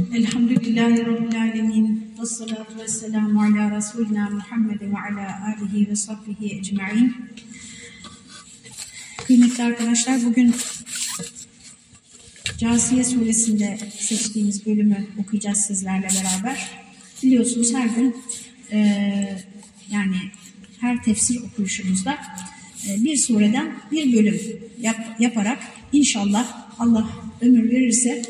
Elhamdülillahi Rabbil Alemin. Ve salatu ve selamu ala Resulina Muhammed ve ala alihi ve sahbihi ecma'in. Kıymetli arkadaşlar bugün Casiye suresinde seçtiğimiz bölümü okuyacağız sizlerle beraber. Biliyorsunuz her gün e, yani her tefsir okuyuşumuzda e, bir sureden bir bölüm yap, yaparak inşallah Allah ömür verirse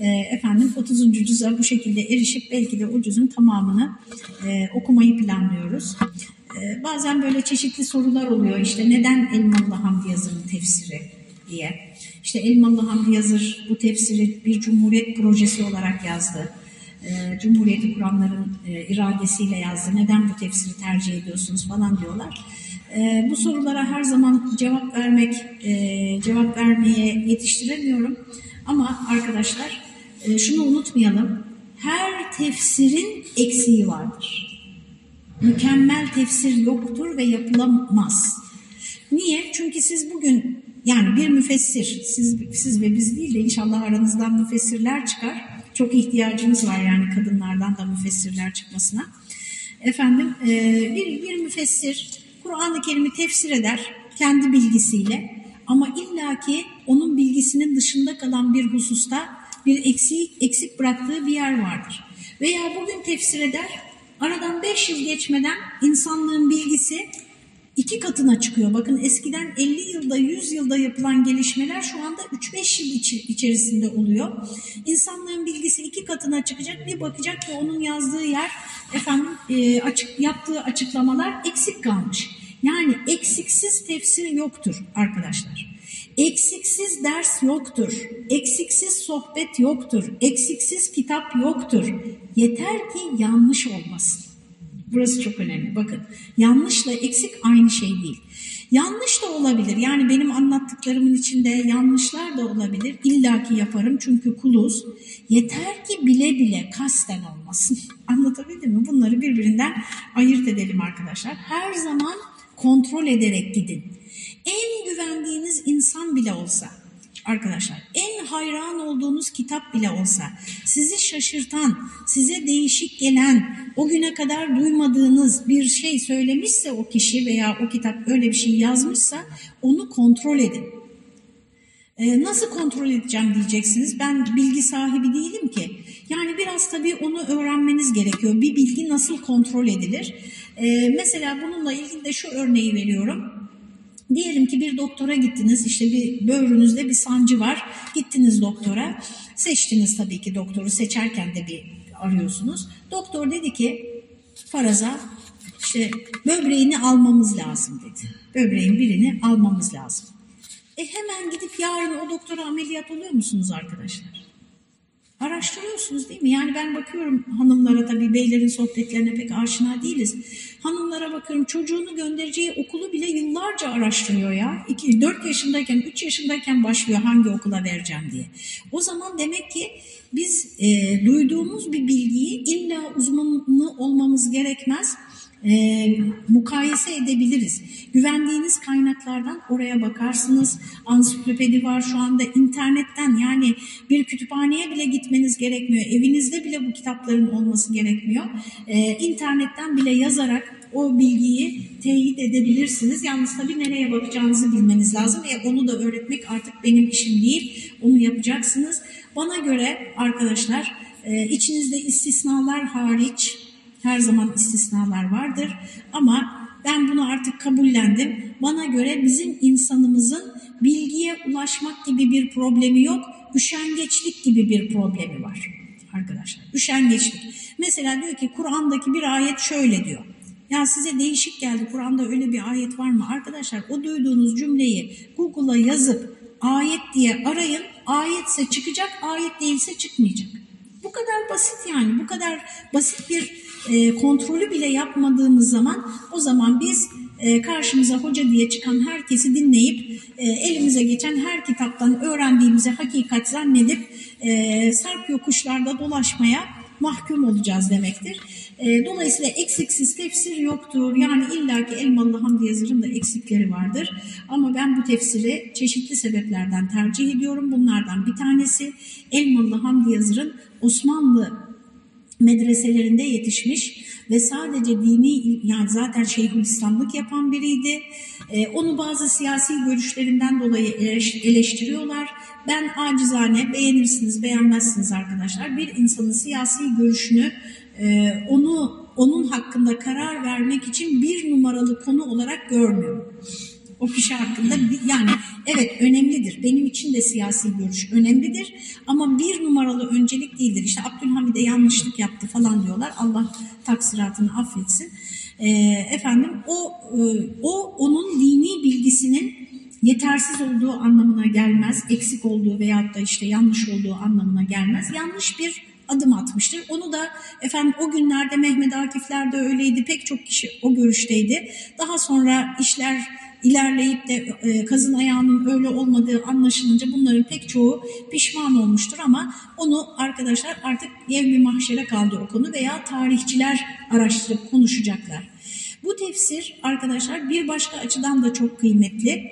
e, efendim 30. cüze bu şekilde erişip belki de o cüzün tamamını e, okumayı planlıyoruz. E, bazen böyle çeşitli sorular oluyor işte neden Elmalı Hamdi Yazır'ın tefsiri diye. İşte Elmalı Hamdi Yazır bu tefsiri bir cumhuriyet projesi olarak yazdı. E, Cumhuriyeti kuranların e, iradesiyle yazdı. Neden bu tefsiri tercih ediyorsunuz falan diyorlar. E, bu sorulara her zaman cevap vermek, e, cevap vermeye yetiştiremiyorum. Ama arkadaşlar şunu unutmayalım. Her tefsirin eksiği vardır. Mükemmel tefsir yoktur ve yapılamaz. Niye? Çünkü siz bugün yani bir müfessir, siz, siz ve biz değil de inşallah aranızdan müfessirler çıkar. Çok ihtiyacınız var yani kadınlardan da müfessirler çıkmasına. Efendim e, bir, bir müfessir Kur'an-ı Kerim'i tefsir eder kendi bilgisiyle ama illaki onun bilgisinin dışında kalan bir hususta bir eksik, eksik bıraktığı bir yer vardır. Veya bugün tefsir eder, aradan beş yıl geçmeden insanlığın bilgisi iki katına çıkıyor. Bakın eskiden 50 yılda 100 yılda yapılan gelişmeler şu anda 3-5 yıl içerisinde oluyor. İnsanlığın bilgisi iki katına çıkacak bir bakacak ki onun yazdığı yer efendim e, açık yaptığı açıklamalar eksik kalmış. Yani eksiksiz tefsir yoktur arkadaşlar. Eksiksiz ders yoktur. Eksiksiz sohbet yoktur. Eksiksiz kitap yoktur. Yeter ki yanlış olmasın. Burası çok önemli. Bakın yanlışla eksik aynı şey değil. Yanlış da olabilir. Yani benim anlattıklarımın içinde yanlışlar da olabilir. İlla ki yaparım çünkü kuluz. Yeter ki bile bile kasten olmasın. Anlatabildim mi? Bunları birbirinden ayırt edelim arkadaşlar. Her zaman kontrol ederek gidin. En güvendiğiniz insan bile olsa arkadaşlar en hayran olduğunuz kitap bile olsa sizi şaşırtan, size değişik gelen, o güne kadar duymadığınız bir şey söylemişse o kişi veya o kitap öyle bir şey yazmışsa onu kontrol edin. Ee, nasıl kontrol edeceğim diyeceksiniz. Ben bilgi sahibi değilim ki. Yani biraz tabii onu öğrenmeniz gerekiyor. Bir bilgi nasıl kontrol edilir? Ee, mesela bununla ilgili de şu örneği veriyorum. Diyelim ki bir doktora gittiniz, işte bir böğrünüzde bir sancı var. Gittiniz doktora, seçtiniz tabii ki doktoru seçerken de bir arıyorsunuz. Doktor dedi ki faraza işte böbreğini almamız lazım dedi. Böbreğin birini almamız lazım. E hemen gidip yarın o doktora ameliyat oluyor musunuz arkadaşlar? Araştırıyorsunuz değil mi? Yani ben bakıyorum hanımlara tabii beylerin sohbetlerine pek aşina değiliz. Hanımlara bakıyorum çocuğunu göndereceği okulu bile yıllarca araştırıyor ya. 2, 4 yaşındayken, 3 yaşındayken başlıyor hangi okula vereceğim diye. O zaman demek ki biz e, duyduğumuz bir bilgiyi illa uzmanı olmamız gerekmez e, mukayese edebiliriz. Güvendiğiniz kaynaklardan oraya bakarsınız. Ansiklopedi var şu anda internetten yani bir kütüphaneye bile gitmeniz gerekmiyor. Evinizde bile bu kitapların olması gerekmiyor. E, internetten bile yazarak o bilgiyi teyit edebilirsiniz. Yalnız tabii nereye bakacağınızı bilmeniz lazım. E, onu da öğretmek artık benim işim değil. Onu yapacaksınız. Bana göre arkadaşlar e, içinizde istisnalar hariç her zaman istisnalar vardır ama ben bunu artık kabullendim. Bana göre bizim insanımızın bilgiye ulaşmak gibi bir problemi yok. Üşengeçlik gibi bir problemi var arkadaşlar. Üşengeçlik. Mesela diyor ki Kur'an'daki bir ayet şöyle diyor. Ya size değişik geldi Kur'an'da öyle bir ayet var mı? Arkadaşlar o duyduğunuz cümleyi Google'a yazıp ayet diye arayın. Ayetse çıkacak, ayet değilse çıkmayacak. Bu kadar basit yani. Bu kadar basit bir e, kontrolü bile yapmadığımız zaman o zaman biz e, karşımıza hoca diye çıkan herkesi dinleyip e, elimize geçen her kitaptan öğrendiğimizi hakikat zannedip e, sarp yokuşlarda dolaşmaya mahkum olacağız demektir. E, dolayısıyla eksiksiz tefsir yoktur. Yani illaki Elmalı Hamdi Yazır'ın da eksikleri vardır. Ama ben bu tefsiri çeşitli sebeplerden tercih ediyorum. Bunlardan bir tanesi Elmalı Hamdi Yazır'ın Osmanlı medreselerinde yetişmiş ve sadece dini yani zaten Şeyhülislamlık yapan biriydi. Ee, onu bazı siyasi görüşlerinden dolayı eleştiriyorlar. Ben acizane beğenirsiniz beğenmezsiniz arkadaşlar bir insanın siyasi görüşünü e, onu onun hakkında karar vermek için bir numaralı konu olarak görmüyorum o kişi hakkında yani evet önemlidir. Benim için de siyasi görüş önemlidir ama bir numaralı öncelik değildir. İşte Abdülhamid'e yanlışlık yaptı falan diyorlar. Allah taksiratını affetsin. Ee, efendim o e, o onun dini bilgisinin yetersiz olduğu anlamına gelmez, eksik olduğu veyahut da işte yanlış olduğu anlamına gelmez. Yanlış bir adım atmıştır. Onu da efendim o günlerde Mehmet Akifler de öyleydi. Pek çok kişi o görüşteydi. Daha sonra işler ilerleyip de e, kazın ayağının öyle olmadığı anlaşılınca bunların pek çoğu pişman olmuştur ama onu arkadaşlar artık yevmi mahşere kaldı o konu veya tarihçiler araştırıp konuşacaklar. Bu tefsir arkadaşlar bir başka açıdan da çok kıymetli.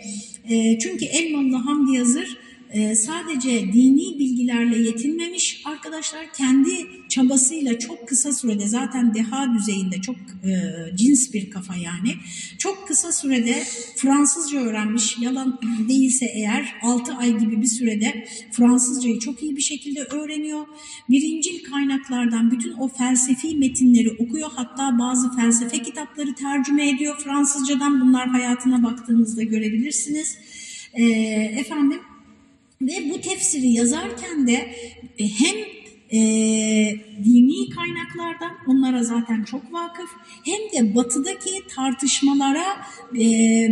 E, çünkü Elmalı Hamdi Yazır e, sadece dini bilgilerle yetinmemiş arkadaşlar kendi çabasıyla çok kısa sürede zaten deha düzeyinde çok e, cins bir kafa yani çok kısa sürede Fransızca öğrenmiş yalan değilse eğer 6 ay gibi bir sürede Fransızcayı çok iyi bir şekilde öğreniyor. Birincil kaynaklardan bütün o felsefi metinleri okuyor hatta bazı felsefe kitapları tercüme ediyor Fransızcadan bunlar hayatına baktığınızda görebilirsiniz. E, efendim ve bu tefsiri yazarken de e, hem e, dini kaynaklardan onlara zaten çok vakıf hem de batıdaki tartışmalara e,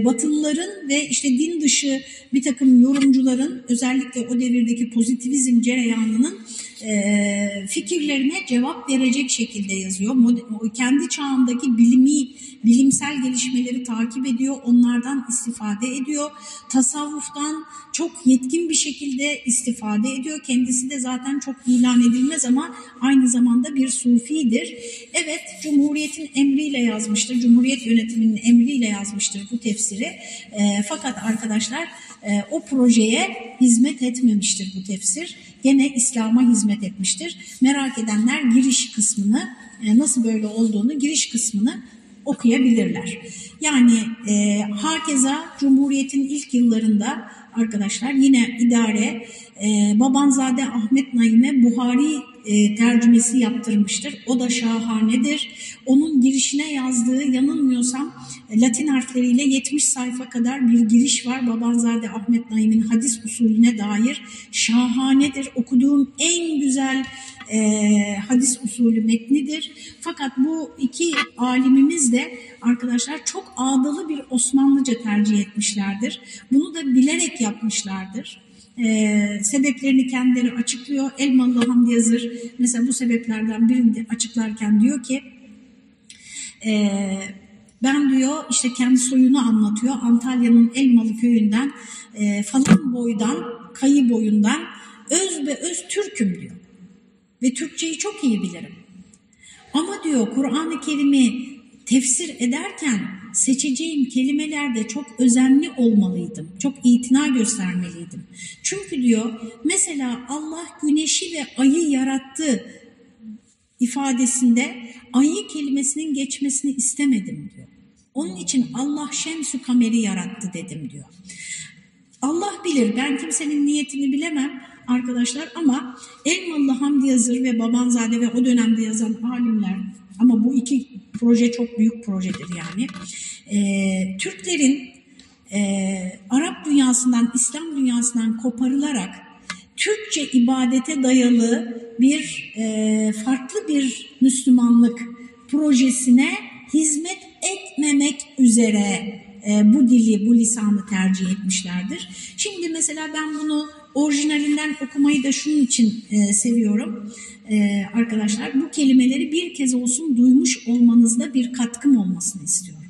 batılıların ve işte din dışı bir takım yorumcuların özellikle o devirdeki pozitivizm cereyanının e, fikirlerine cevap verecek şekilde yazıyor. Kendi çağındaki bilimi, bilimsel gelişmeleri takip ediyor, onlardan istifade ediyor. Tasavvuftan çok yetkin bir şekilde istifade ediyor. Kendisi de zaten çok ilan edilmez ama aynı zamanda bir sufidir. Evet, Cumhuriyet'in emriyle yazmıştır, Cumhuriyet yönetiminin emriyle yazmıştır bu tefsiri. E, fakat arkadaşlar e, o projeye hizmet etmemiştir bu tefsir. Gene İslam'a hizmet etmiştir. Merak edenler giriş kısmını, e, nasıl böyle olduğunu giriş kısmını okuyabilirler. Yani e, hakeza Cumhuriyet'in ilk yıllarında arkadaşlar yine idare e, Babanzade Ahmet Naim'e Buhari e, tercümesi yaptırmıştır. O da şahanedir. Onun girişine yazdığı yanılmıyorsam Latin harfleriyle 70 sayfa kadar bir giriş var. Babanzade Ahmet Naim'in hadis usulüne dair şahanedir. Okuduğum en güzel e, hadis usulü metnidir. Fakat bu iki alimimiz de arkadaşlar çok ağdalı bir Osmanlıca tercih etmişlerdir. Bunu da bilerek yapmışlardır. Ee, sebeplerini kendileri açıklıyor. Elmalı Hamdi Yazır mesela bu sebeplerden birini açıklarken diyor ki e, ben diyor işte kendi soyunu anlatıyor. Antalya'nın Elmalı köyünden e, falan boydan, kayı boyundan öz ve öz Türk'üm diyor. Ve Türkçeyi çok iyi bilirim. Ama diyor Kur'an-ı Kerim'i tefsir ederken seçeceğim kelimelerde çok özenli olmalıydım. Çok itina göstermeliydim. Çünkü diyor mesela Allah güneşi ve ayı yarattı ifadesinde ayı kelimesinin geçmesini istemedim diyor. Onun için Allah şemsü kameri yarattı dedim diyor. Allah bilir ben kimsenin niyetini bilemem arkadaşlar ama Elmalı Hamdi Yazır ve Babanzade ve o dönemde yazan alimler ama bu iki proje çok büyük projedir yani. Ee, Türklerin e, Arap dünyasından, İslam dünyasından koparılarak Türkçe ibadete dayalı bir e, farklı bir Müslümanlık projesine hizmet etmemek üzere e, bu dili, bu lisanı tercih etmişlerdir. Şimdi mesela ben bunu orijinalinden okumayı da şunun için e, seviyorum e, arkadaşlar. Bu kelimeleri bir kez olsun duymuş olmanızda bir katkım olmasını istiyorum.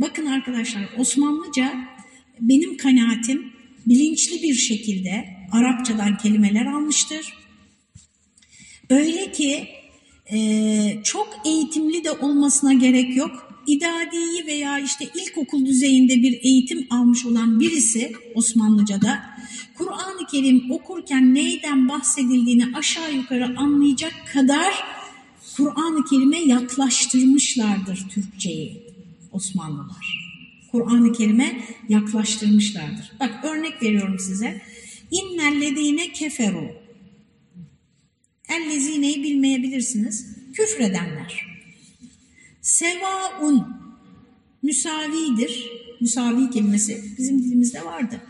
Bakın arkadaşlar Osmanlıca benim kanaatim bilinçli bir şekilde Arapçadan kelimeler almıştır. Öyle ki Ee, çok eğitimli de olmasına gerek yok. İdadiyi veya işte ilkokul düzeyinde bir eğitim almış olan birisi Osmanlıca'da Kerim okurken neyden bahsedildiğini aşağı yukarı anlayacak kadar Kur'an-ı Kerim'e yaklaştırmışlardır Türkçeyi Osmanlılar. Kur'an-ı Kerim'e yaklaştırmışlardır. Bak örnek veriyorum size. İnnellezine keferu. Ellezineyi bilmeyebilirsiniz. Küfredenler. Sevaun müsavidir. Müsavi kelimesi bizim dilimizde vardı.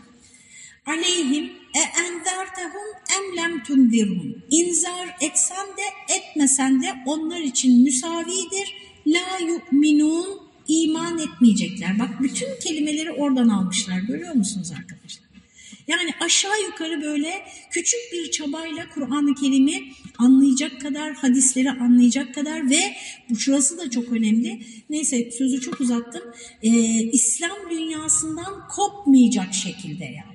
Aleyhim e enzertehum em lem tundirhum. İnzar etsen de etmesen de onlar için müsavidir. La yu'minun iman etmeyecekler. Bak bütün kelimeleri oradan almışlar. Görüyor musunuz arkadaşlar? Yani aşağı yukarı böyle küçük bir çabayla Kur'an-ı Kerim'i anlayacak kadar, hadisleri anlayacak kadar ve bu şurası da çok önemli. Neyse sözü çok uzattım. Ee, İslam dünyasından kopmayacak şekilde yani.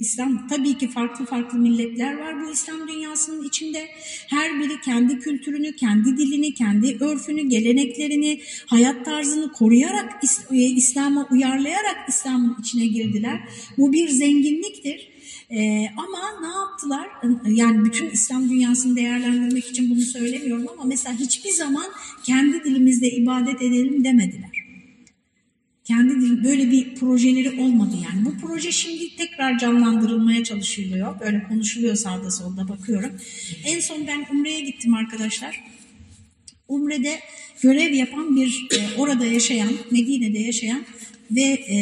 İslam tabii ki farklı farklı milletler var bu İslam dünyasının içinde. Her biri kendi kültürünü, kendi dilini, kendi örfünü, geleneklerini, hayat tarzını koruyarak e, İslam'a uyarlayarak İslam'ın içine girdiler. Bu bir zenginliktir. Ee, ama ne yaptılar? Yani bütün İslam dünyasını değerlendirmek için bunu söylemiyorum ama mesela hiçbir zaman kendi dilimizde ibadet edelim demediler. Kendi böyle bir projeleri olmadı yani. Bu proje şimdi tekrar canlandırılmaya çalışılıyor. Böyle konuşuluyor sağda solda bakıyorum. En son ben Umre'ye gittim arkadaşlar. Umre'de görev yapan bir e, orada yaşayan, Medine'de yaşayan ve e,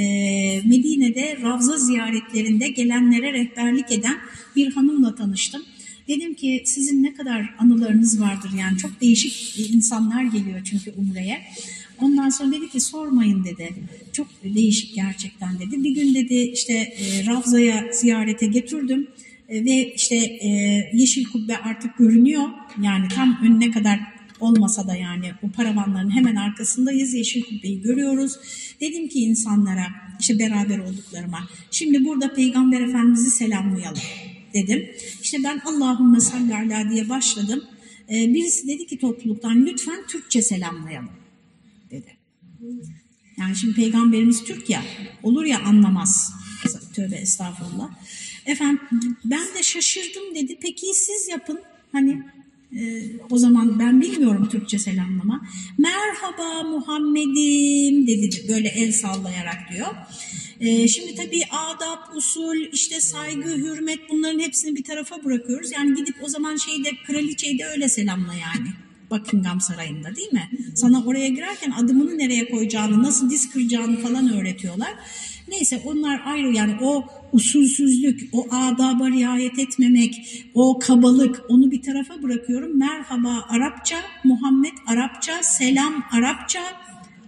Medine'de Ravza ziyaretlerinde gelenlere rehberlik eden bir hanımla tanıştım. Dedim ki sizin ne kadar anılarınız vardır yani çok değişik insanlar geliyor çünkü Umre'ye. Ondan sonra dedi ki sormayın dedi. Çok değişik gerçekten dedi. Bir gün dedi işte e, Ravza'ya ziyarete getirdim e, ve işte e, yeşil kubbe artık görünüyor. Yani tam önüne kadar olmasa da yani bu paravanların hemen arkasındayız. Yeşil kubbeyi görüyoruz. Dedim ki insanlara işte beraber olduklarıma şimdi burada Peygamber Efendimiz'i selamlayalım dedim. İşte ben Allahümme salli ala diye başladım. Ee, birisi dedi ki topluluktan lütfen Türkçe selamlayalım. Yani şimdi peygamberimiz Türk ya, olur ya anlamaz. Tövbe estağfurullah. Efendim ben de şaşırdım dedi. Peki siz yapın. Hani e, o zaman ben bilmiyorum Türkçe selamlama. Merhaba Muhammed'im dedi böyle el sallayarak diyor. E, şimdi tabii adab, usul, işte saygı, hürmet bunların hepsini bir tarafa bırakıyoruz. Yani gidip o zaman şeyde kraliçeyi de öyle selamla yani. Buckingham Sarayı'nda değil mi? Sana oraya girerken adımını nereye koyacağını, nasıl diz kıracağını falan öğretiyorlar. Neyse onlar ayrı yani o usulsüzlük, o adaba riayet etmemek, o kabalık onu bir tarafa bırakıyorum. Merhaba Arapça, Muhammed Arapça, selam Arapça.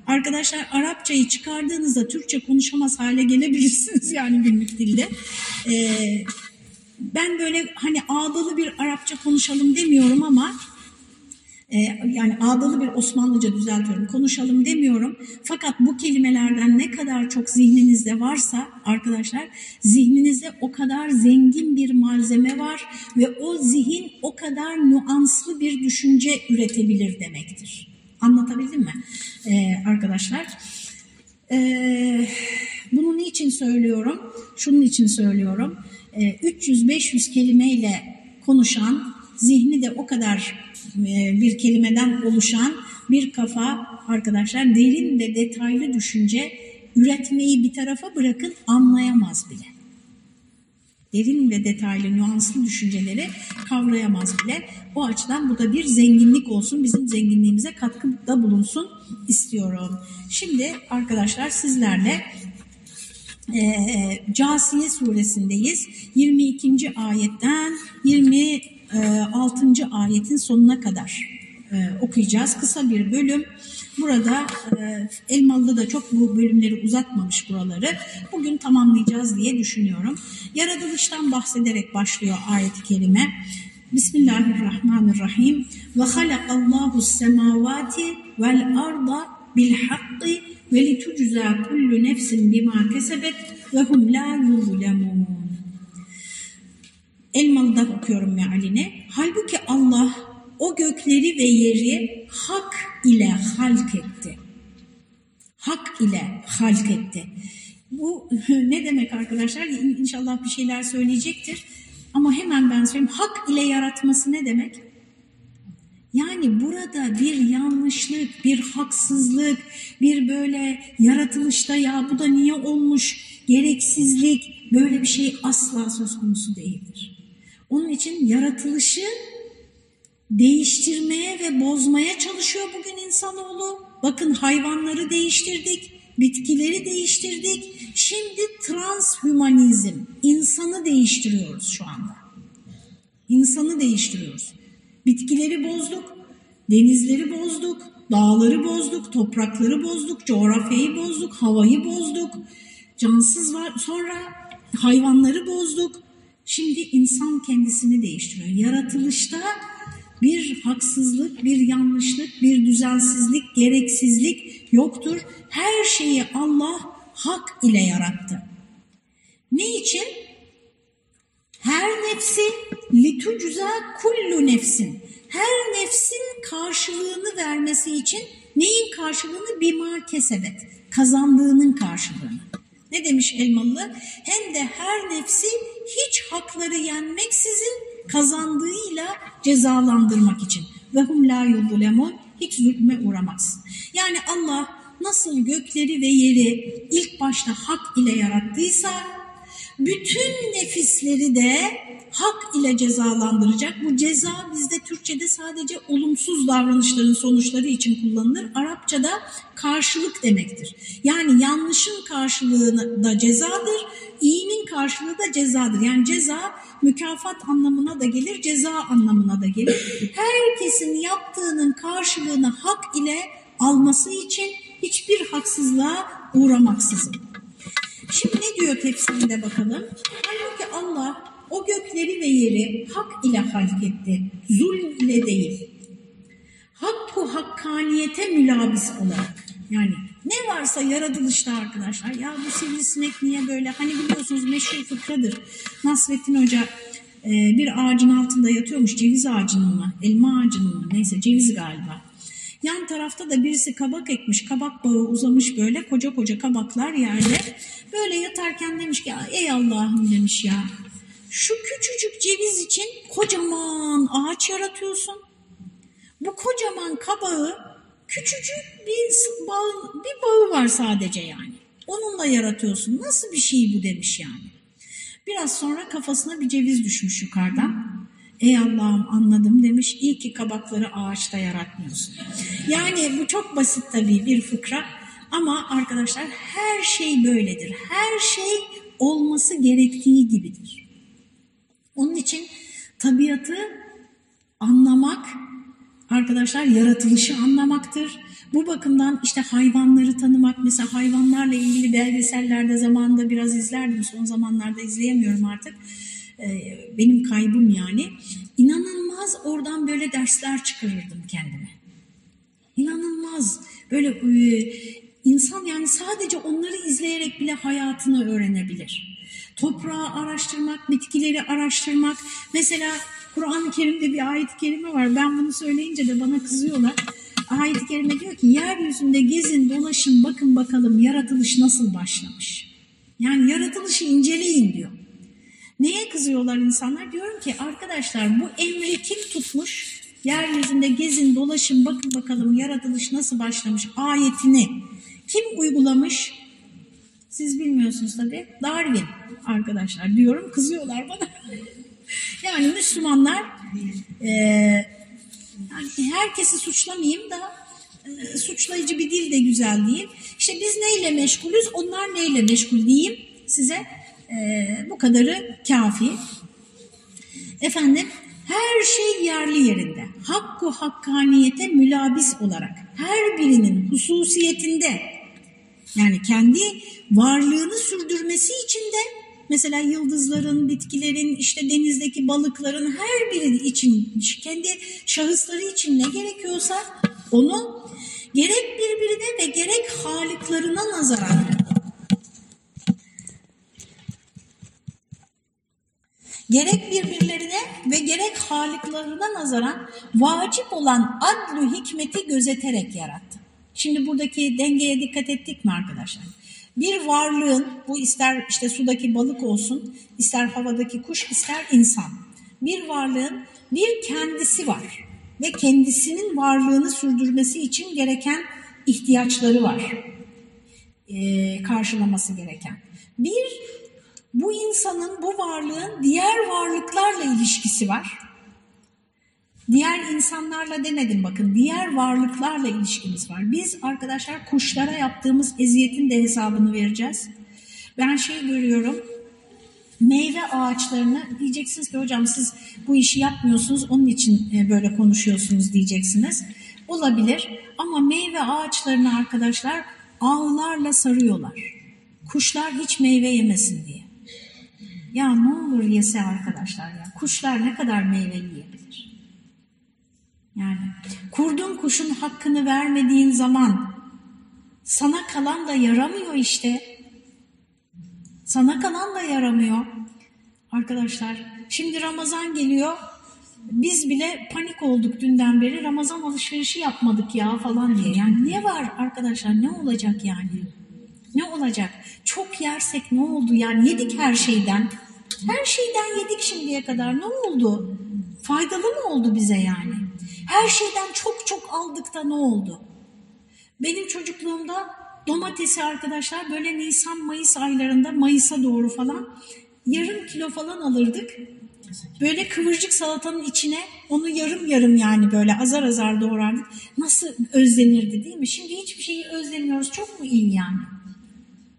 Arkadaşlar Arapçayı çıkardığınızda Türkçe konuşamaz hale gelebilirsiniz yani günlük dilde. Ee, ben böyle hani ağdalı bir Arapça konuşalım demiyorum ama yani ağdalı bir Osmanlıca düzeltiyorum, konuşalım demiyorum. Fakat bu kelimelerden ne kadar çok zihninizde varsa arkadaşlar, zihninizde o kadar zengin bir malzeme var ve o zihin o kadar nüanslı bir düşünce üretebilir demektir. Anlatabildim mi ee, arkadaşlar? Ee, bunu niçin söylüyorum? Şunun için söylüyorum. Ee, 300-500 kelimeyle konuşan, zihni de o kadar e, bir kelimeden oluşan bir kafa arkadaşlar derin ve detaylı düşünce üretmeyi bir tarafa bırakın anlayamaz bile. Derin ve detaylı nüanslı düşünceleri kavrayamaz bile. O açıdan bu da bir zenginlik olsun, bizim zenginliğimize katkıda bulunsun istiyorum. Şimdi arkadaşlar sizlerle e, Casiye suresindeyiz. 22. ayetten 20 6. E, ayetin sonuna kadar e, okuyacağız. Kısa bir bölüm. Burada e, Elmalı'da da çok bu bölümleri uzatmamış buraları. Bugün tamamlayacağız diye düşünüyorum. Yaratılıştan bahsederek başlıyor ayet-i kerime. Bismillahirrahmanirrahim. Ve halakallahu semavati vel arda bil hakkı ve litucza kullu nefsin bima kesebet ve hum la yuzlemun. Elmalı'da okuyorum mealini. Halbuki Allah o gökleri ve yeri hak ile halk etti. Hak ile halk etti. Bu ne demek arkadaşlar? İnşallah bir şeyler söyleyecektir. Ama hemen ben söyleyeyim. Hak ile yaratması ne demek? Yani burada bir yanlışlık, bir haksızlık, bir böyle yaratılışta ya bu da niye olmuş, gereksizlik böyle bir şey asla söz konusu değildir. Onun için yaratılışı değiştirmeye ve bozmaya çalışıyor bugün insanoğlu. Bakın hayvanları değiştirdik, bitkileri değiştirdik. Şimdi transhümanizm, insanı değiştiriyoruz şu anda. İnsanı değiştiriyoruz. Bitkileri bozduk, denizleri bozduk, dağları bozduk, toprakları bozduk, coğrafyayı bozduk, havayı bozduk. Cansız var. Sonra hayvanları bozduk. Şimdi insan kendisini değiştiriyor. Yaratılışta bir haksızlık, bir yanlışlık, bir düzensizlik, gereksizlik yoktur. Her şeyi Allah hak ile yarattı. Ne için? Her nefsi litucza kullu nefsin. Her nefsin karşılığını vermesi için neyin karşılığını? Bima kesebet. Kazandığının karşılığını. Ne demiş Elmalı? Hem de her nefsi hiç hakları yenmeksizin kazandığıyla cezalandırmak için. Ve hum la yudlemun hiç zulme uğramaz. Yani Allah nasıl gökleri ve yeri ilk başta hak ile yarattıysa bütün nefisleri de hak ile cezalandıracak. Bu ceza bizde Türkçe'de sadece olumsuz davranışların sonuçları için kullanılır. Arapçada karşılık demektir. Yani yanlışın karşılığı da cezadır, iyinin karşılığı da cezadır. Yani ceza mükafat anlamına da gelir, ceza anlamına da gelir. Herkesin yaptığının karşılığını hak ile alması için hiçbir haksızlığa uğramaksızın. Şimdi ne diyor tefsirinde bakalım? Halbuki Allah o gökleri ve yeri hak ile halk etti, zulm ile değil. Hakku hakkaniyete mülabis olarak. Yani ne varsa yaratılışta arkadaşlar. Ya bu sivrisinek niye böyle? Hani biliyorsunuz meşhur fıkradır. Nasrettin Hoca e, bir ağacın altında yatıyormuş. Ceviz ağacının mı? Elma ağacının mı? Neyse ceviz galiba. Yan tarafta da birisi kabak ekmiş. Kabak bağı uzamış böyle. Koca koca kabaklar yerde. Böyle yatarken demiş ki ey Allah'ım demiş ya. Şu küçücük ceviz için kocaman ağaç yaratıyorsun. Bu kocaman kabağı küçücük bir bağı, bir bağı var sadece yani. Onunla yaratıyorsun. Nasıl bir şey bu demiş yani. Biraz sonra kafasına bir ceviz düşmüş yukarıdan. Ey Allah'ım anladım demiş. İyi ki kabakları ağaçta yaratmıyorsun. Yani bu çok basit tabii bir fıkra. Ama arkadaşlar her şey böyledir. Her şey olması gerektiği gibidir. Onun için tabiatı anlamak arkadaşlar yaratılışı anlamaktır. Bu bakımdan işte hayvanları tanımak, mesela hayvanlarla ilgili belgesellerde zamanında biraz izlerdim, son zamanlarda izleyemiyorum artık. Ee, benim kaybım yani. İnanılmaz oradan böyle dersler çıkarırdım kendime. İnanılmaz. Böyle e, insan yani sadece onları izleyerek bile hayatını öğrenebilir. Toprağı araştırmak, bitkileri araştırmak. Mesela Kur'an-ı Kerim'de bir ayet-i kerime var. Ben bunu söyleyince de bana kızıyorlar. Ayet-i kerime diyor ki yeryüzünde gezin dolaşın bakın bakalım yaratılış nasıl başlamış. Yani yaratılışı inceleyin diyor. Neye kızıyorlar insanlar? Diyorum ki arkadaşlar bu emri kim tutmuş? Yeryüzünde gezin dolaşın bakın bakalım yaratılış nasıl başlamış ayetini kim uygulamış? Siz bilmiyorsunuz tabii. Darwin arkadaşlar diyorum kızıyorlar bana. yani Müslümanlar e, yani herkesi suçlamayayım da e, suçlayıcı bir dil de güzel değil. İşte biz neyle meşgulüz onlar neyle meşgul diyeyim size e, bu kadarı kafi. Efendim her şey yerli yerinde. Hakku hakkaniyete mülabis olarak her birinin hususiyetinde yani kendi varlığını sürdürmesi için de mesela yıldızların, bitkilerin, işte denizdeki balıkların her biri için, kendi şahısları için ne gerekiyorsa onu gerek birbirine ve gerek haliklarına nazaran gerek birbirlerine ve gerek haliklarına nazaran vacip olan adlu hikmeti gözeterek yarattı. Şimdi buradaki dengeye dikkat ettik mi arkadaşlar? Bir varlığın, bu ister işte sudaki balık olsun, ister havadaki kuş, ister insan. Bir varlığın bir kendisi var ve kendisinin varlığını sürdürmesi için gereken ihtiyaçları var. Ee, karşılaması gereken. Bir, bu insanın, bu varlığın diğer varlıklarla ilişkisi var. Diğer insanlarla demedim bakın, diğer varlıklarla ilişkimiz var. Biz arkadaşlar kuşlara yaptığımız eziyetin de hesabını vereceğiz. Ben şey görüyorum, meyve ağaçlarını diyeceksiniz ki hocam siz bu işi yapmıyorsunuz onun için e, böyle konuşuyorsunuz diyeceksiniz. Olabilir ama meyve ağaçlarını arkadaşlar ağlarla sarıyorlar. Kuşlar hiç meyve yemesin diye. Ya ne olur yese arkadaşlar ya. Kuşlar ne kadar meyve yiyebilir? Yani kurdun kuşun hakkını vermediğin zaman sana kalan da yaramıyor işte. Sana kalan da yaramıyor. Arkadaşlar şimdi Ramazan geliyor. Biz bile panik olduk dünden beri Ramazan alışverişi yapmadık ya falan diye. Yani ne var arkadaşlar ne olacak yani? Ne olacak? Çok yersek ne oldu? Yani yedik her şeyden. Her şeyden yedik şimdiye kadar. Ne oldu? Faydalı mı oldu bize yani? Her şeyden çok çok aldık da ne oldu? Benim çocukluğumda domatesi arkadaşlar böyle Nisan-Mayıs aylarında Mayıs'a doğru falan yarım kilo falan alırdık. Böyle kıvırcık salatanın içine onu yarım yarım yani böyle azar azar doğrardık. Nasıl özlenirdi değil mi? Şimdi hiçbir şeyi özlemiyoruz. Çok mu iyi yani?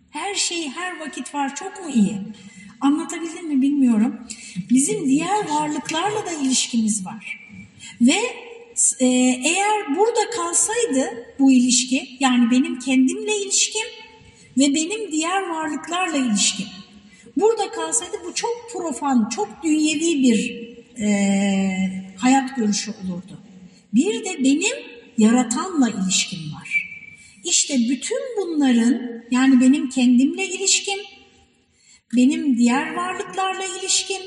Her şey her vakit var. Çok mu iyi? Anlatabildim mi bilmiyorum. Bizim diğer varlıklarla da ilişkimiz var. Ve e, eğer burada kalsaydı bu ilişki yani benim kendimle ilişkim ve benim diğer varlıklarla ilişkim burada kalsaydı bu çok profan, çok dünyevi bir e, hayat görüşü olurdu. Bir de benim yaratanla ilişkim var. İşte bütün bunların yani benim kendimle ilişkim, benim diğer varlıklarla ilişkim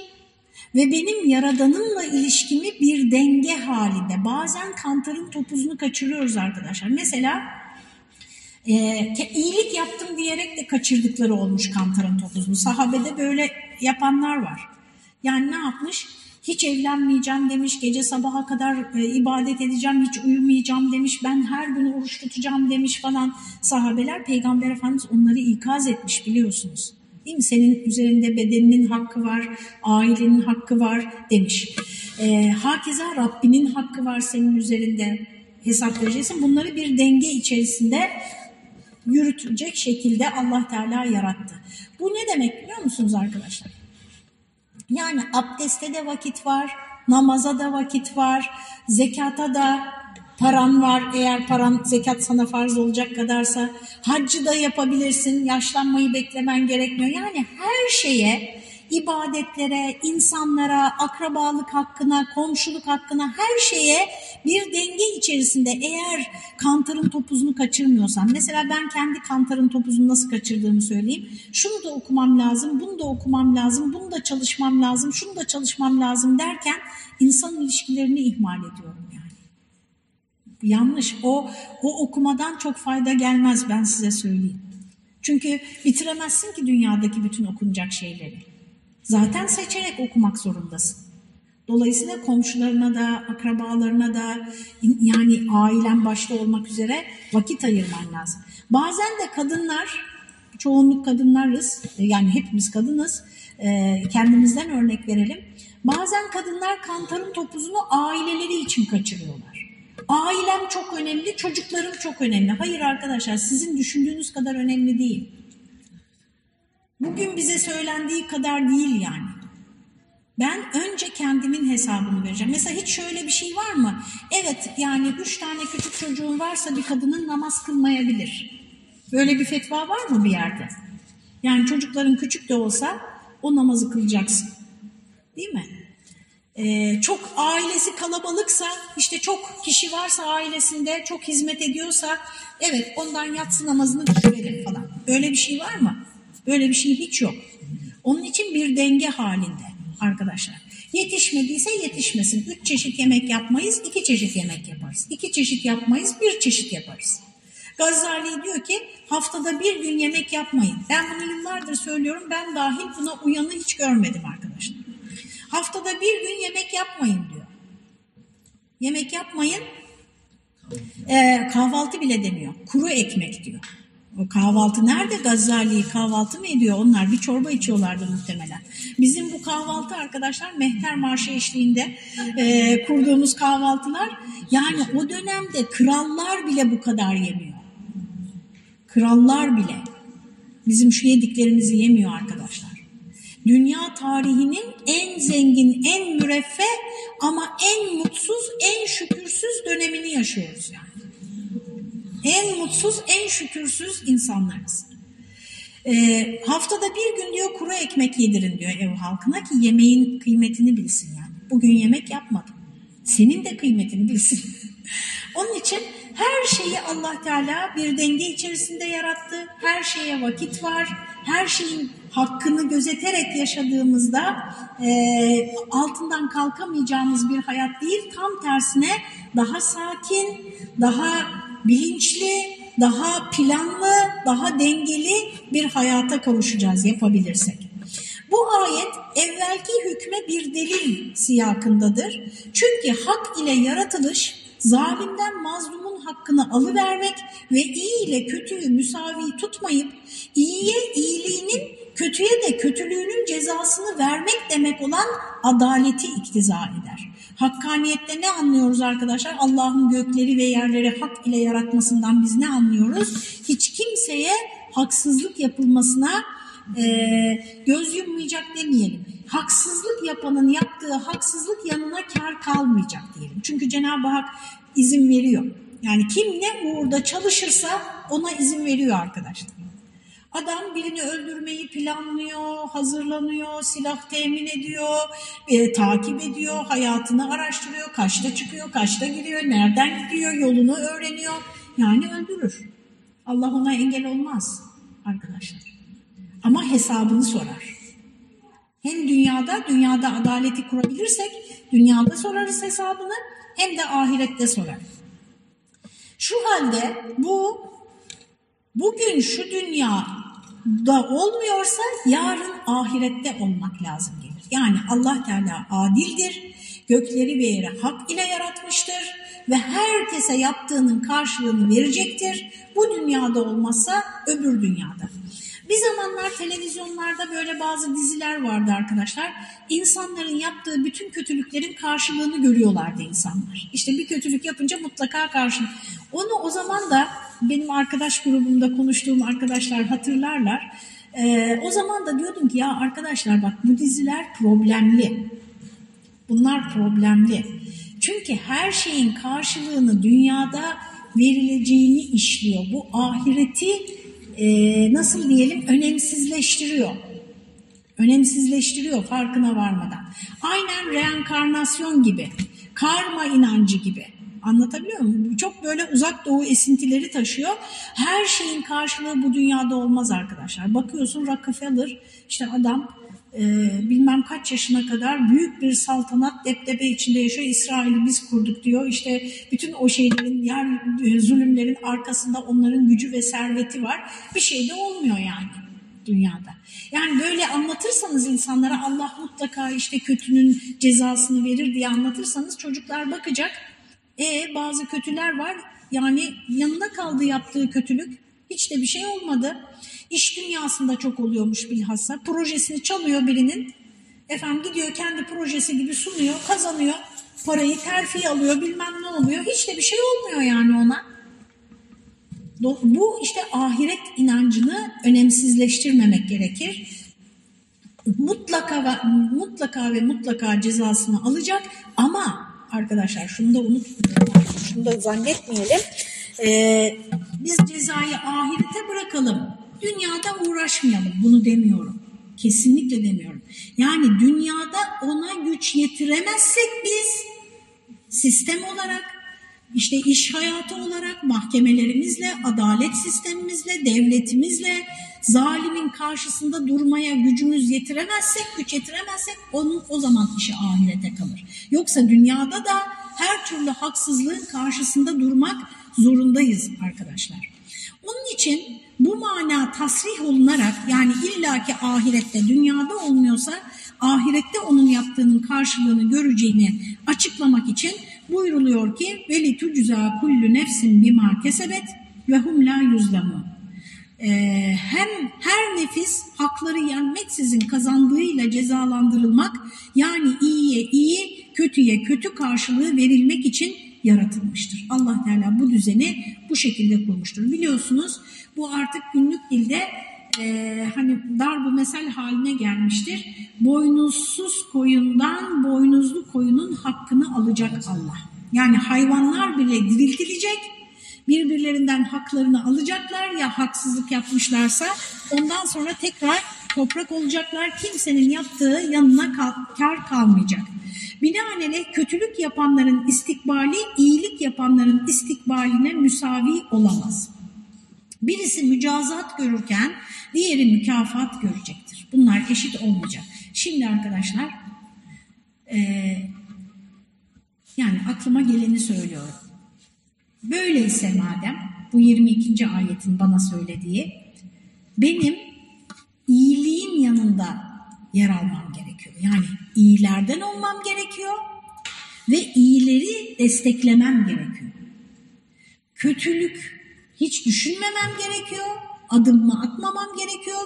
ve benim yaradanımla ilişkimi bir denge halinde. Bazen kantarın topuzunu kaçırıyoruz arkadaşlar. Mesela e, iyilik yaptım diyerek de kaçırdıkları olmuş kantarın topuzunu. Sahabede böyle yapanlar var. Yani ne yapmış? Hiç evlenmeyeceğim demiş, gece sabaha kadar e, ibadet edeceğim, hiç uyumayacağım demiş, ben her gün oruç tutacağım demiş falan. Sahabeler Peygamber Efendimiz onları ikaz etmiş biliyorsunuz. Değil mi? Senin üzerinde bedeninin hakkı var, ailenin hakkı var demiş. E, hakeza Rabbinin hakkı var senin üzerinde hesap vereceksin. Bunları bir denge içerisinde yürütecek şekilde Allah Teala yarattı. Bu ne demek biliyor musunuz arkadaşlar? Yani abdeste de vakit var, namaza da vakit var, zekata da paran var eğer paran zekat sana farz olacak kadarsa haccı da yapabilirsin yaşlanmayı beklemen gerekmiyor yani her şeye ibadetlere, insanlara, akrabalık hakkına, komşuluk hakkına her şeye bir denge içerisinde eğer kantarın topuzunu kaçırmıyorsan, mesela ben kendi kantarın topuzunu nasıl kaçırdığımı söyleyeyim. Şunu da okumam lazım, bunu da okumam lazım, bunu da çalışmam lazım, şunu da çalışmam lazım derken insan ilişkilerini ihmal ediyorum. Yanlış. O, o okumadan çok fayda gelmez ben size söyleyeyim. Çünkü bitiremezsin ki dünyadaki bütün okunacak şeyleri. Zaten seçerek okumak zorundasın. Dolayısıyla komşularına da, akrabalarına da, yani ailen başta olmak üzere vakit ayırman lazım. Bazen de kadınlar, çoğunluk kadınlarız, yani hepimiz kadınız, e, kendimizden örnek verelim. Bazen kadınlar kantarın topuzunu aileleri için kaçırıyorlar. Ailem çok önemli, çocuklarım çok önemli. Hayır arkadaşlar sizin düşündüğünüz kadar önemli değil. Bugün bize söylendiği kadar değil yani. Ben önce kendimin hesabını vereceğim. Mesela hiç şöyle bir şey var mı? Evet yani üç tane küçük çocuğun varsa bir kadının namaz kılmayabilir. Böyle bir fetva var mı bir yerde? Yani çocukların küçük de olsa o namazı kılacaksın. Değil mi? Ee, çok ailesi kalabalıksa, işte çok kişi varsa ailesinde, çok hizmet ediyorsa, evet ondan yatsı namazını düşürelim falan. Öyle bir şey var mı? Böyle bir şey hiç yok. Onun için bir denge halinde. arkadaşlar. Yetişmediyse yetişmesin. Üç çeşit yemek yapmayız, iki çeşit yemek yaparız. İki çeşit yapmayız, bir çeşit yaparız. Gazali diyor ki haftada bir gün yemek yapmayın. Ben bunu yıllardır söylüyorum. Ben dahil buna uyanı hiç görmedim arkadaşlar. Haftada bir gün yemek yapmayın diyor. Yemek yapmayın. Ee, kahvaltı bile demiyor. Kuru ekmek diyor. O kahvaltı nerede Gazali kahvaltı mı ediyor? Onlar bir çorba içiyorlardı muhtemelen. Bizim bu kahvaltı arkadaşlar Mehter Marşı eşliğinde e, kurduğumuz kahvaltılar yani o dönemde krallar bile bu kadar yemiyor. Krallar bile bizim şu yediklerimizi yemiyor arkadaşlar. Dünya tarihinin en zengin, en müreffeh ama en mutsuz, en şükürsüz dönemini yaşıyoruz yani. En mutsuz, en şükürsüz insanlarız. Ee, haftada bir gün diyor kuru ekmek yedirin diyor ev halkına ki yemeğin kıymetini bilsin yani. Bugün yemek yapmadım. Senin de kıymetini bilsin. Onun için her şeyi Allah Teala bir denge içerisinde yarattı. Her şeye vakit var. Her şeyin hakkını gözeterek yaşadığımızda e, altından kalkamayacağımız bir hayat değil. Tam tersine daha sakin, daha bilinçli, daha planlı, daha dengeli bir hayata kavuşacağız yapabilirsek. Bu ayet evvelki hükme bir delil siyakındadır. Çünkü hak ile yaratılış zalimden mazlumun hakkını alıvermek ve iyi ile kötüyü müsavi tutmayıp iyiye kötüye de kötülüğünün cezasını vermek demek olan adaleti iktiza eder. Hakkaniyette ne anlıyoruz arkadaşlar? Allah'ın gökleri ve yerleri hak ile yaratmasından biz ne anlıyoruz? Hiç kimseye haksızlık yapılmasına e, göz yummayacak demeyelim. Haksızlık yapanın yaptığı haksızlık yanına kar kalmayacak diyelim. Çünkü Cenab-ı Hak izin veriyor. Yani kim ne uğurda çalışırsa ona izin veriyor arkadaşlar. Adam birini öldürmeyi planlıyor, hazırlanıyor, silah temin ediyor, e, takip ediyor, hayatını araştırıyor, kaçta çıkıyor, kaçta giriyor, nereden gidiyor, yolunu öğreniyor. Yani öldürür. Allah ona engel olmaz arkadaşlar. Ama hesabını sorar. Hem dünyada, dünyada adaleti kurabilirsek, dünyada sorarız hesabını, hem de ahirette sorar. Şu halde bu bugün şu dünyada olmuyorsa yarın ahirette olmak lazım gelir. Yani Allah Teala adildir, gökleri ve yeri hak ile yaratmıştır ve herkese yaptığının karşılığını verecektir. Bu dünyada olmazsa öbür dünyada. Bir zamanlar televizyonlarda böyle bazı diziler vardı arkadaşlar. İnsanların yaptığı bütün kötülüklerin karşılığını görüyorlardı insanlar. İşte bir kötülük yapınca mutlaka karşılık. Onu o zaman da benim arkadaş grubumda konuştuğum arkadaşlar hatırlarlar. Ee, o zaman da diyordum ki ya arkadaşlar bak bu diziler problemli. Bunlar problemli. Çünkü her şeyin karşılığını dünyada verileceğini işliyor. Bu ahireti e, nasıl diyelim önemsizleştiriyor. Önemsizleştiriyor farkına varmadan. Aynen reenkarnasyon gibi, karma inancı gibi. Anlatabiliyor muyum? Çok böyle uzak doğu esintileri taşıyor. Her şeyin karşılığı bu dünyada olmaz arkadaşlar. Bakıyorsun Rockefeller, işte adam e, bilmem kaç yaşına kadar büyük bir saltanat deptebe içinde yaşıyor. İsrail'i biz kurduk diyor. İşte bütün o şeylerin, yer e, zulümlerin arkasında onların gücü ve serveti var. Bir şey de olmuyor yani dünyada. Yani böyle anlatırsanız insanlara Allah mutlaka işte kötünün cezasını verir diye anlatırsanız çocuklar bakacak. E bazı kötüler var yani yanında kaldı yaptığı kötülük hiç de bir şey olmadı. İş dünyasında çok oluyormuş bilhassa. Projesini çalıyor birinin. Efendim gidiyor kendi projesi gibi sunuyor, kazanıyor. Parayı terfi alıyor, bilmem ne oluyor. Hiç de bir şey olmuyor yani ona. Bu işte ahiret inancını önemsizleştirmemek gerekir. Mutlaka ve mutlaka ve mutlaka cezasını alacak ama arkadaşlar şunu da unut, şunu da zannetmeyelim. Ee, biz cezayı ahirete bırakalım. Dünyada uğraşmayalım. Bunu demiyorum. Kesinlikle demiyorum. Yani dünyada ona güç yetiremezsek biz sistem olarak işte iş hayatı olarak mahkemelerimizle, adalet sistemimizle, devletimizle zalimin karşısında durmaya gücümüz yetiremezsek, güç yetiremezsek onun o zaman işi ahirete kalır. Yoksa dünyada da her türlü haksızlığın karşısında durmak zorundayız arkadaşlar. Onun için bu mana tasrih olunarak yani illaki ahirette dünyada olmuyorsa ahirette onun yaptığının karşılığını göreceğini açıklamak için buyruluyor ki veli tucza kullu nefsin bima kesebet ve hum la yuzlamun. Ee, hem her nefis hakları yenmeksizin kazandığıyla cezalandırılmak yani iyiye iyi, kötüye kötü karşılığı verilmek için yaratılmıştır. Allah Teala bu düzeni bu şekilde kurmuştur. Biliyorsunuz bu artık günlük dilde e, hani dar bu mesel haline gelmiştir. Boynuzsuz koyundan boynuzlu koyunun hakkını alacak Allah. Yani hayvanlar bile diriltilecek, birbirlerinden haklarını alacaklar ya haksızlık yapmışlarsa ondan sonra tekrar toprak olacaklar. Kimsenin yaptığı yanına kal kar kalmayacak. Binaenaleyh kötülük yapanların istikbali iyilik yapanların istikbaline müsavi olamaz. Birisi mücazat görürken diğeri mükafat görecektir. Bunlar eşit olmayacak. Şimdi arkadaşlar e, yani aklıma geleni söylüyorum. Böyleyse madem bu 22. ayetin bana söylediği benim iyiliğin yanında yer almam gerekiyor. Yani iyilerden olmam gerekiyor ve iyileri desteklemem gerekiyor. Kötülük hiç düşünmemem gerekiyor. Adımımı atmamam gerekiyor.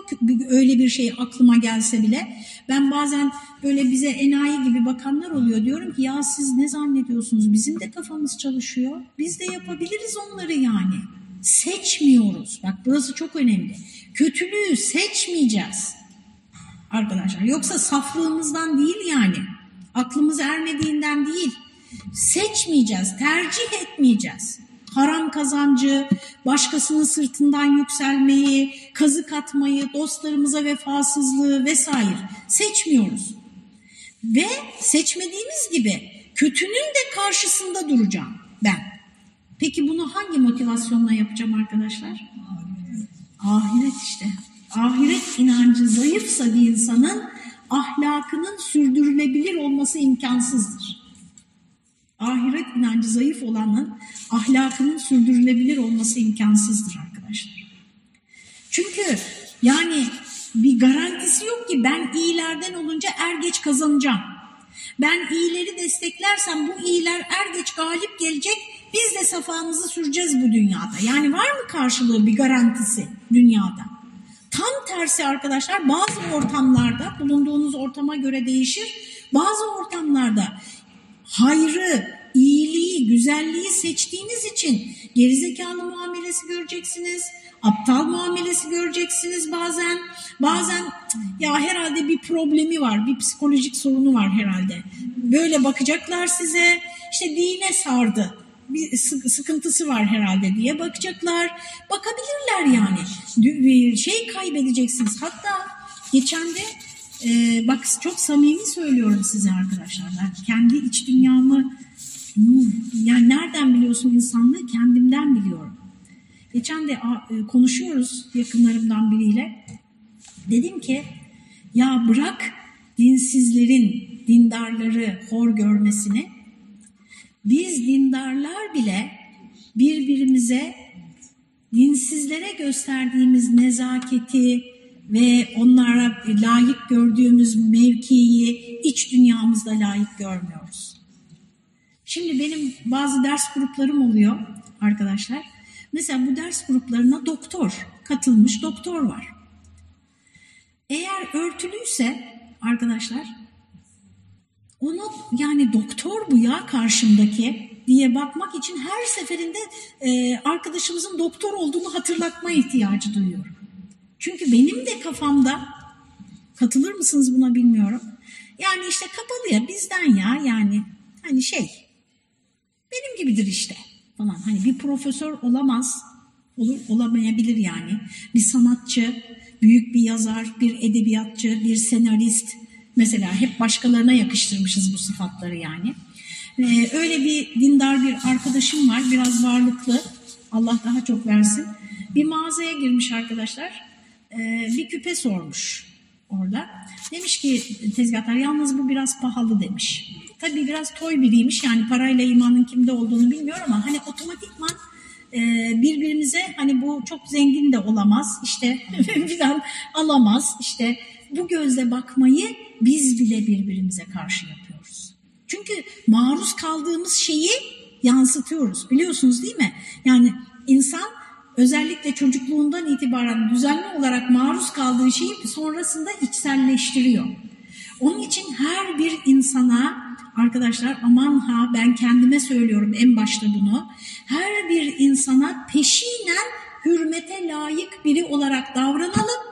Öyle bir şey aklıma gelse bile. Ben bazen böyle bize enayi gibi bakanlar oluyor. Diyorum ki ya siz ne zannediyorsunuz? Bizim de kafamız çalışıyor. Biz de yapabiliriz onları yani. Seçmiyoruz. Bak burası çok önemli. Kötülüğü seçmeyeceğiz. Arkadaşlar yoksa saflığımızdan değil yani. Aklımız ermediğinden değil. Seçmeyeceğiz, tercih etmeyeceğiz haram kazancı, başkasının sırtından yükselmeyi, kazık atmayı, dostlarımıza vefasızlığı vesaire seçmiyoruz. Ve seçmediğimiz gibi kötünün de karşısında duracağım ben. Peki bunu hangi motivasyonla yapacağım arkadaşlar? Ahiret işte. Ahiret inancı zayıfsa bir insanın ahlakının sürdürülebilir olması imkansızdır ahiret inancı zayıf olanın ahlakının sürdürülebilir olması imkansızdır arkadaşlar. Çünkü yani bir garantisi yok ki ben iyilerden olunca er geç kazanacağım. Ben iyileri desteklersem bu iyiler er geç galip gelecek biz de safamızı süreceğiz bu dünyada. Yani var mı karşılığı bir garantisi dünyada? Tam tersi arkadaşlar bazı ortamlarda bulunduğunuz ortama göre değişir. Bazı ortamlarda hayrı, iyiliği, güzelliği seçtiğiniz için gerizekalı muamelesi göreceksiniz. Aptal muamelesi göreceksiniz bazen. Bazen ya herhalde bir problemi var, bir psikolojik sorunu var herhalde. Böyle bakacaklar size. İşte dine sardı bir sıkıntısı var herhalde diye bakacaklar. Bakabilirler yani. Şey kaybedeceksiniz. Hatta geçen de e, bak çok samimi söylüyorum size arkadaşlar. Ben kendi iç dünyamı yani nereden biliyorsun insanlığı? Kendimden biliyorum. Geçen de e, konuşuyoruz yakınlarımdan biriyle. Dedim ki ya bırak dinsizlerin dindarları hor görmesini. Biz dindarlar bile birbirimize dinsizlere gösterdiğimiz nezaketi, ve onlara layık gördüğümüz mevkiyi iç dünyamızda layık görmüyoruz. Şimdi benim bazı ders gruplarım oluyor arkadaşlar. Mesela bu ders gruplarına doktor, katılmış doktor var. Eğer örtülüyse arkadaşlar onu yani doktor bu ya karşımdaki diye bakmak için her seferinde e, arkadaşımızın doktor olduğunu hatırlatma ihtiyacı duyuyorum. Çünkü benim de kafamda katılır mısınız buna bilmiyorum. Yani işte kapalı ya bizden ya yani hani şey benim gibidir işte falan. Hani bir profesör olamaz, olur olamayabilir yani. Bir sanatçı, büyük bir yazar, bir edebiyatçı, bir senarist mesela hep başkalarına yakıştırmışız bu sıfatları yani. Ee, öyle bir dindar bir arkadaşım var, biraz varlıklı. Allah daha çok versin. Bir mağazaya girmiş arkadaşlar. Ee, bir küpe sormuş orada. Demiş ki tezgahtar yalnız bu biraz pahalı demiş. Tabii biraz toy biriymiş yani parayla imanın kimde olduğunu bilmiyor ama hani otomatikman e, birbirimize hani bu çok zengin de olamaz işte filan alamaz işte bu gözle bakmayı biz bile birbirimize karşı yapıyoruz. Çünkü maruz kaldığımız şeyi yansıtıyoruz biliyorsunuz değil mi? Yani insan özellikle çocukluğundan itibaren düzenli olarak maruz kaldığı şeyi sonrasında içselleştiriyor. Onun için her bir insana arkadaşlar aman ha ben kendime söylüyorum en başta bunu. Her bir insana peşinen hürmete layık biri olarak davranalım.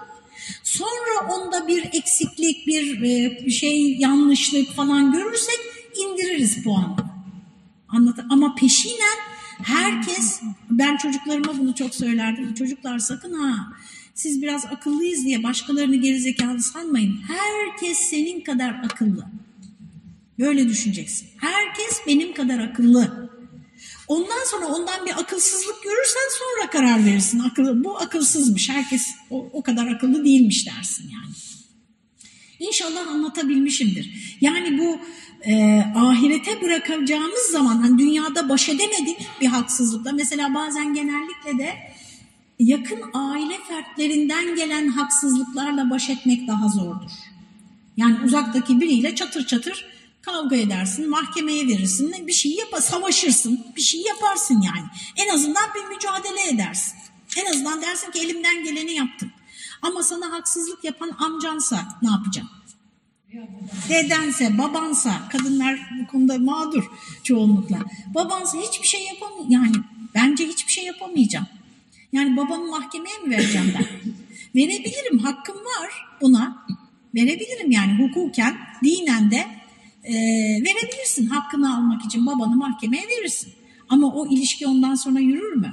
Sonra onda bir eksiklik, bir e, şey yanlışlık falan görürsek indiririz puanı. Anlat ama peşinen herkes ben çocuklarıma bunu çok söylerdim. Çocuklar sakın ha siz biraz akıllıyız diye başkalarını gerizekalı sanmayın. Herkes senin kadar akıllı. Böyle düşüneceksin. Herkes benim kadar akıllı. Ondan sonra ondan bir akılsızlık görürsen sonra karar verirsin. Akıllı, bu akılsızmış. Herkes o, o kadar akıllı değilmiş dersin yani. İnşallah anlatabilmişimdir. Yani bu e, ahirete bırakacağımız zaman hani dünyada baş edemedik bir haksızlıkla. Mesela bazen genellikle de yakın aile fertlerinden gelen haksızlıklarla baş etmek daha zordur. Yani uzaktaki biriyle çatır çatır kavga edersin, mahkemeye verirsin, bir şey yap, savaşırsın, bir şey yaparsın yani. En azından bir mücadele edersin. En azından dersin ki elimden geleni yaptım. Ama sana haksızlık yapan amcansa ne yapacaksın? Dedense, babansa, kadınlar bu konuda mağdur çoğunlukla. Babansa hiçbir şey yapamıyor. Yani bence hiçbir şey yapamayacağım. Yani babamı mahkemeye mi vereceğim ben? Verebilirim, hakkım var buna. Verebilirim yani hukuken, dinen de e, verebilirsin. Hakkını almak için babanı mahkemeye verirsin. Ama o ilişki ondan sonra yürür mü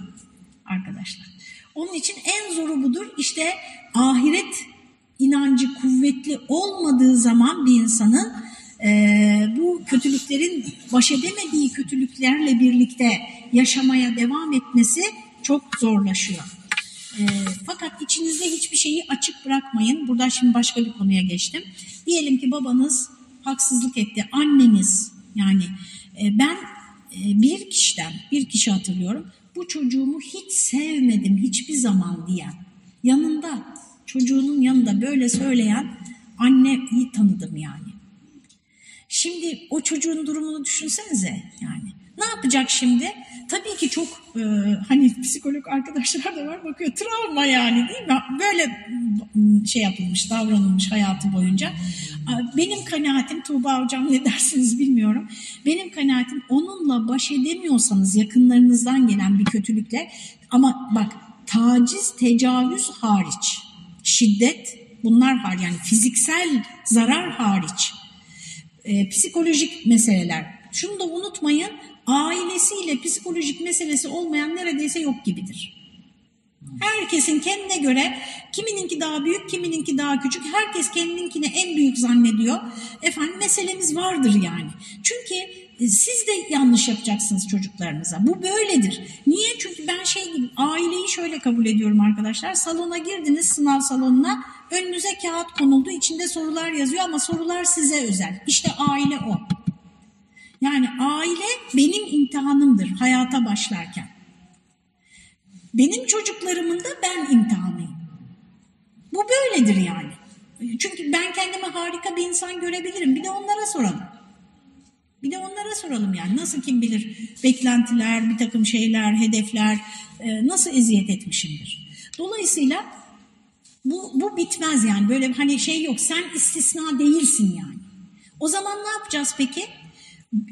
arkadaşlar? Onun için en zoru budur. İşte ahiret inancı kuvvetli olmadığı zaman bir insanın e, bu kötülüklerin baş edemediği kötülüklerle birlikte yaşamaya devam etmesi çok zorlaşıyor. E, fakat içinizde hiçbir şeyi açık bırakmayın. Burada şimdi başka bir konuya geçtim. Diyelim ki babanız haksızlık etti. Anneniz yani e, ben e, bir kişiden bir kişi hatırlıyorum. Bu çocuğumu hiç sevmedim hiçbir zaman diyen yanında çocuğunun yanında böyle söyleyen anneyi tanıdım yani. Şimdi o çocuğun durumunu düşünsenize yani. Ne yapacak şimdi? Tabii ki çok e, hani psikolog arkadaşlar da var bakıyor travma yani değil mi? Böyle şey yapılmış, davranılmış hayatı boyunca. Benim kanaatim Tuğba hocam ne dersiniz bilmiyorum. Benim kanaatim onunla baş edemiyorsanız yakınlarınızdan gelen bir kötülükle ama bak taciz, tecavüz hariç, şiddet bunlar var yani fiziksel zarar hariç, e, psikolojik meseleler. Şunu da unutmayın ailesiyle psikolojik meselesi olmayan neredeyse yok gibidir. Herkesin kendine göre kimininki daha büyük, kimininki daha küçük. Herkes kendininkini en büyük zannediyor. Efendim meselemiz vardır yani. Çünkü e, siz de yanlış yapacaksınız çocuklarınıza. Bu böyledir. Niye? Çünkü ben şey gibi aileyi şöyle kabul ediyorum arkadaşlar. Salona girdiniz sınav salonuna. Önünüze kağıt konuldu. içinde sorular yazıyor ama sorular size özel. İşte aile o. Yani aile benim imtihanımdır hayata başlarken. Benim çocuklarımın da ben imtihanıyım. Bu böyledir yani. Çünkü ben kendimi harika bir insan görebilirim. Bir de onlara soralım. Bir de onlara soralım yani nasıl kim bilir beklentiler, bir takım şeyler, hedefler e, nasıl eziyet etmişimdir. Dolayısıyla bu, bu bitmez yani böyle hani şey yok sen istisna değilsin yani. O zaman ne yapacağız peki?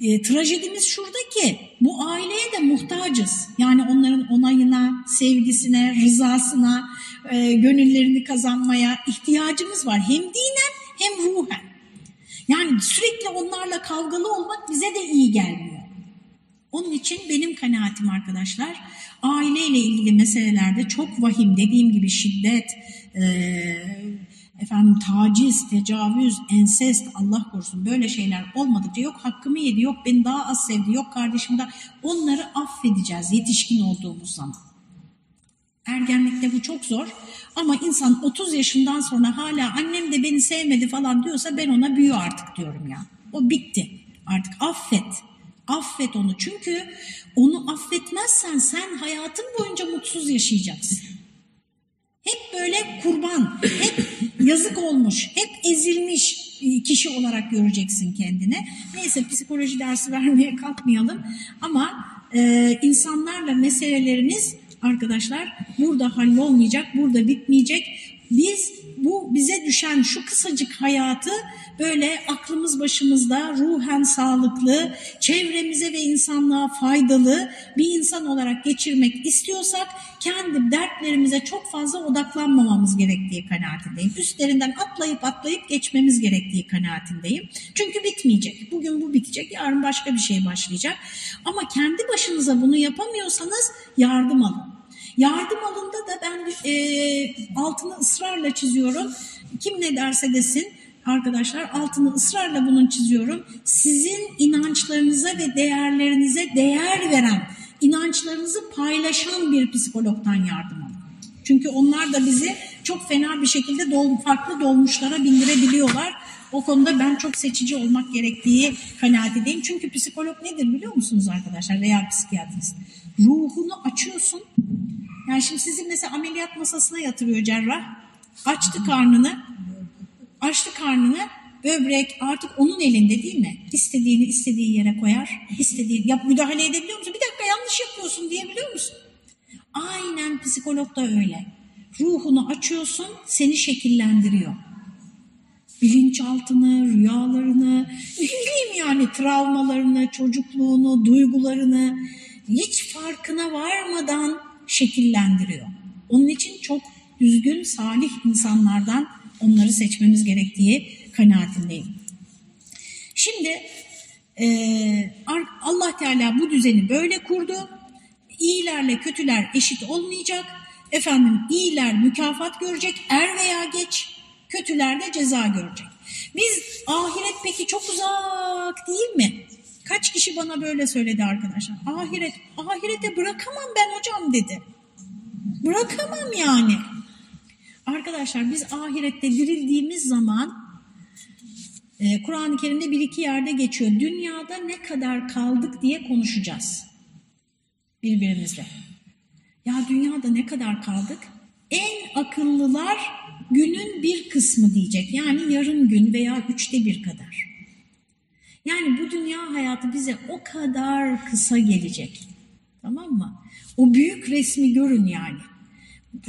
E, trajedimiz şurada ki bu aileye de muhtacız. Yani onların onayına, sevgisine, rızasına, e, gönüllerini kazanmaya ihtiyacımız var. Hem dinen hem ruhen. Yani sürekli onlarla kavgalı olmak bize de iyi gelmiyor. Onun için benim kanaatim arkadaşlar aileyle ilgili meselelerde çok vahim dediğim gibi şiddet, e, efendim taciz, tecavüz, ensest, Allah korusun böyle şeyler olmadıkça yok hakkımı yedi, yok beni daha az sevdi, yok kardeşim daha onları affedeceğiz yetişkin olduğumuz zaman. Ergenlikte bu çok zor ama insan 30 yaşından sonra hala annem de beni sevmedi falan diyorsa ben ona büyü artık diyorum ya. O bitti artık affet. Affet onu çünkü onu affetmezsen sen hayatın boyunca mutsuz yaşayacaksın. Hep böyle kurban, hep yazık olmuş, hep ezilmiş kişi olarak göreceksin kendine. Neyse psikoloji dersi vermeye kalkmayalım ama e, insanlarla meseleleriniz arkadaşlar burada hallolmayacak, burada bitmeyecek. Biz bu bize düşen şu kısacık hayatı böyle aklımız başımızda ruhen sağlıklı, çevremize ve insanlığa faydalı bir insan olarak geçirmek istiyorsak kendi dertlerimize çok fazla odaklanmamamız gerektiği kanaatindeyim. Üstlerinden atlayıp atlayıp geçmemiz gerektiği kanaatindeyim. Çünkü bitmeyecek. Bugün bu bitecek, yarın başka bir şey başlayacak. Ama kendi başınıza bunu yapamıyorsanız yardım alın. Yardım alında da ben e, altını ısrarla çiziyorum. Kim ne derse desin arkadaşlar altını ısrarla bunun çiziyorum. Sizin inançlarınıza ve değerlerinize değer veren, inançlarınızı paylaşan bir psikologdan yardım alın. Çünkü onlar da bizi çok fena bir şekilde dol, farklı dolmuşlara bindirebiliyorlar. O konuda ben çok seçici olmak gerektiği kanaatindeyim. Çünkü psikolog nedir biliyor musunuz arkadaşlar veya psikiyatrist? Ruhunu açıyorsun. Yani şimdi sizi mesela ameliyat masasına yatırıyor cerrah. Açtı karnını. Açtı karnını. Böbrek artık onun elinde değil mi? İstediğini istediği yere koyar. İstediği yap müdahale edebiliyor musun? Bir dakika yanlış yapıyorsun diyebiliyor musun? Aynen psikolog da öyle. Ruhunu açıyorsun, seni şekillendiriyor. Bilinçaltını, rüyalarını, bileyim yani travmalarını, çocukluğunu, duygularını hiç farkına varmadan şekillendiriyor. Onun için çok düzgün, salih insanlardan onları seçmemiz gerektiği kanaatindeyim. Şimdi e, Allah Teala bu düzeni böyle kurdu. İyilerle kötüler eşit olmayacak. Efendim iyiler mükafat görecek er veya geç. Kötüler de ceza görecek. Biz ahiret peki çok uzak değil mi? Kaç kişi bana böyle söyledi arkadaşlar. Ahiret, ahirete bırakamam ben hocam dedi. Bırakamam yani. Arkadaşlar biz ahirette dirildiğimiz zaman e, Kur'an-ı Kerim'de bir iki yerde geçiyor. Dünyada ne kadar kaldık diye konuşacağız birbirimizle. Ya dünyada ne kadar kaldık? En akıllılar günün bir kısmı diyecek. Yani yarım gün veya üçte bir kadar. Yani bu dünya hayatı bize o kadar kısa gelecek. Tamam mı? O büyük resmi görün yani.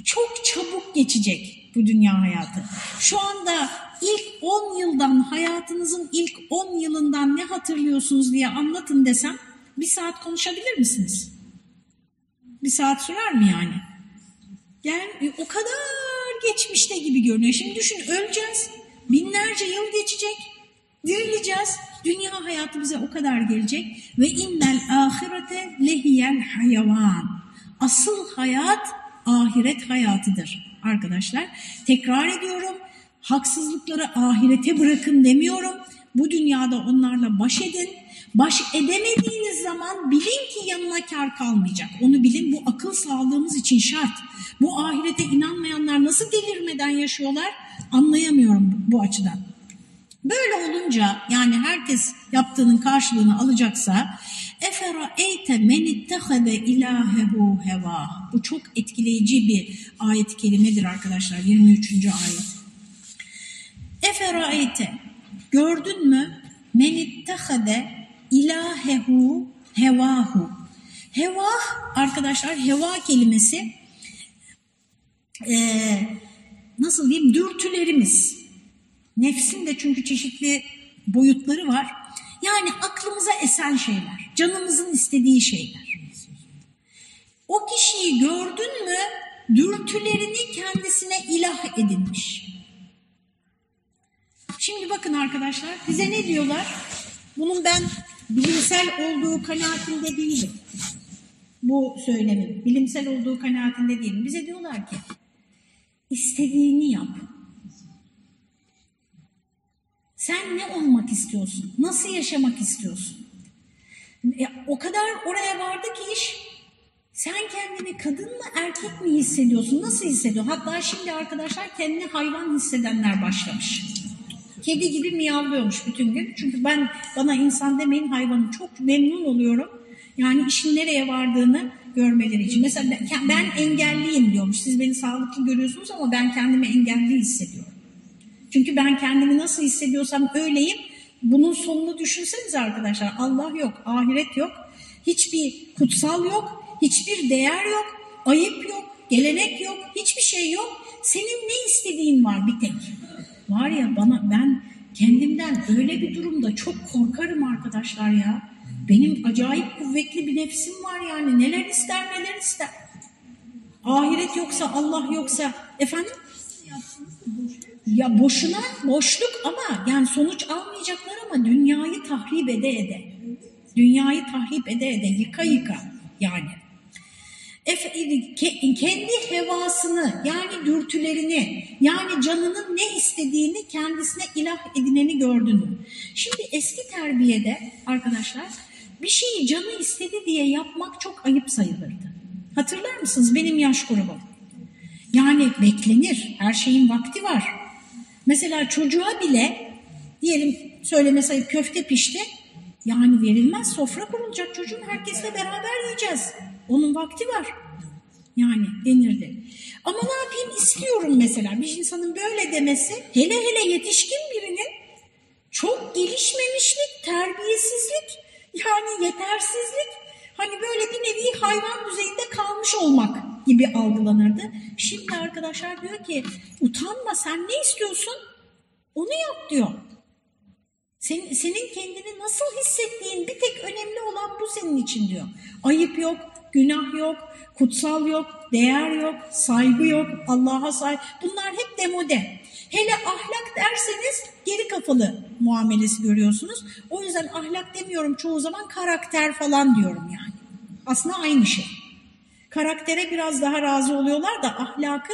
Çok çabuk geçecek bu dünya hayatı. Şu anda ilk 10 yıldan, hayatınızın ilk 10 yılından ne hatırlıyorsunuz diye anlatın desem bir saat konuşabilir misiniz? Bir saat sürer mi yani? Yani o kadar geçmişte gibi görünüyor. Şimdi düşün öleceğiz. Binlerce yıl geçecek. Dirileceğiz. Dünya hayatı bize o kadar gelecek. Ve innel ahirete lehiyel hayvan. Asıl hayat ahiret hayatıdır arkadaşlar. Tekrar ediyorum. Haksızlıkları ahirete bırakın demiyorum. Bu dünyada onlarla baş edin. Baş edemediğiniz zaman bilin ki yanına kar kalmayacak. Onu bilin bu akıl sağlığımız için şart. Bu ahirete inanmayanlar nasıl delirmeden yaşıyorlar anlayamıyorum bu açıdan. Böyle olunca yani herkes yaptığının karşılığını alacaksa efera eyte men ittehade ilahehu heva. Bu çok etkileyici bir ayet-i kerimedir arkadaşlar 23. ayet. Efera eyte gördün mü men ittehade ilahehu hevahu. Heva arkadaşlar heva kelimesi ee, nasıl diyeyim dürtülerimiz Nefsin de çünkü çeşitli boyutları var. Yani aklımıza esen şeyler, canımızın istediği şeyler. O kişiyi gördün mü dürtülerini kendisine ilah edinmiş. Şimdi bakın arkadaşlar bize ne diyorlar? Bunun ben bilimsel olduğu kanaatinde değilim. Bu söylemin bilimsel olduğu kanaatinde değilim. Bize diyorlar ki istediğini yap. Sen ne olmak istiyorsun? Nasıl yaşamak istiyorsun? E, o kadar oraya vardı ki iş. Sen kendini kadın mı erkek mi hissediyorsun? Nasıl hissediyorsun? Hatta şimdi arkadaşlar kendini hayvan hissedenler başlamış. Kedi gibi miyavlıyormuş bütün gün. Çünkü ben bana insan demeyin hayvanı çok memnun oluyorum. Yani işin nereye vardığını görmeleri için. Mesela ben engelliyim diyormuş. Siz beni sağlıklı görüyorsunuz ama ben kendimi engelli hissediyorum. Çünkü ben kendimi nasıl hissediyorsam öyleyim. Bunun sonunu düşünseniz arkadaşlar. Allah yok, ahiret yok, hiçbir kutsal yok, hiçbir değer yok, ayıp yok, gelenek yok, hiçbir şey yok. Senin ne istediğin var bir tek. Var ya bana ben kendimden öyle bir durumda çok korkarım arkadaşlar ya. Benim acayip kuvvetli bir nefsim var yani. Neler ister neler ister. Ahiret yoksa Allah yoksa efendim ya boşuna boşluk ama yani sonuç almayacaklar ama dünyayı tahrip ede ede. Dünyayı tahrip ede ede yıka yıka yani. Kendi hevasını yani dürtülerini yani canının ne istediğini kendisine ilah edineni gördün? Şimdi eski terbiyede arkadaşlar bir şeyi canı istedi diye yapmak çok ayıp sayılırdı. Hatırlar mısınız benim yaş grubum? Yani beklenir, her şeyin vakti var. Mesela çocuğa bile diyelim söyleme sayıp köfte pişti. Yani verilmez sofra kurulacak çocuğun herkesle beraber yiyeceğiz. Onun vakti var. Yani denirdi. Ama ne yapayım istiyorum mesela bir insanın böyle demesi hele hele yetişkin birinin çok gelişmemişlik, terbiyesizlik yani yetersizlik hani böyle bir nevi hayvan düzeyinde kalmış olmak gibi algılanırdı. Şimdi arkadaşlar diyor ki utanma sen ne istiyorsun onu yap diyor. Senin, senin kendini nasıl hissettiğin bir tek önemli olan bu senin için diyor. Ayıp yok, günah yok, kutsal yok, değer yok, saygı yok, Allah'a say. Bunlar hep demode. Hele ahlak derseniz geri kafalı muamelesi görüyorsunuz. O yüzden ahlak demiyorum çoğu zaman karakter falan diyorum yani. Aslında aynı şey. Karaktere biraz daha razı oluyorlar da ahlakı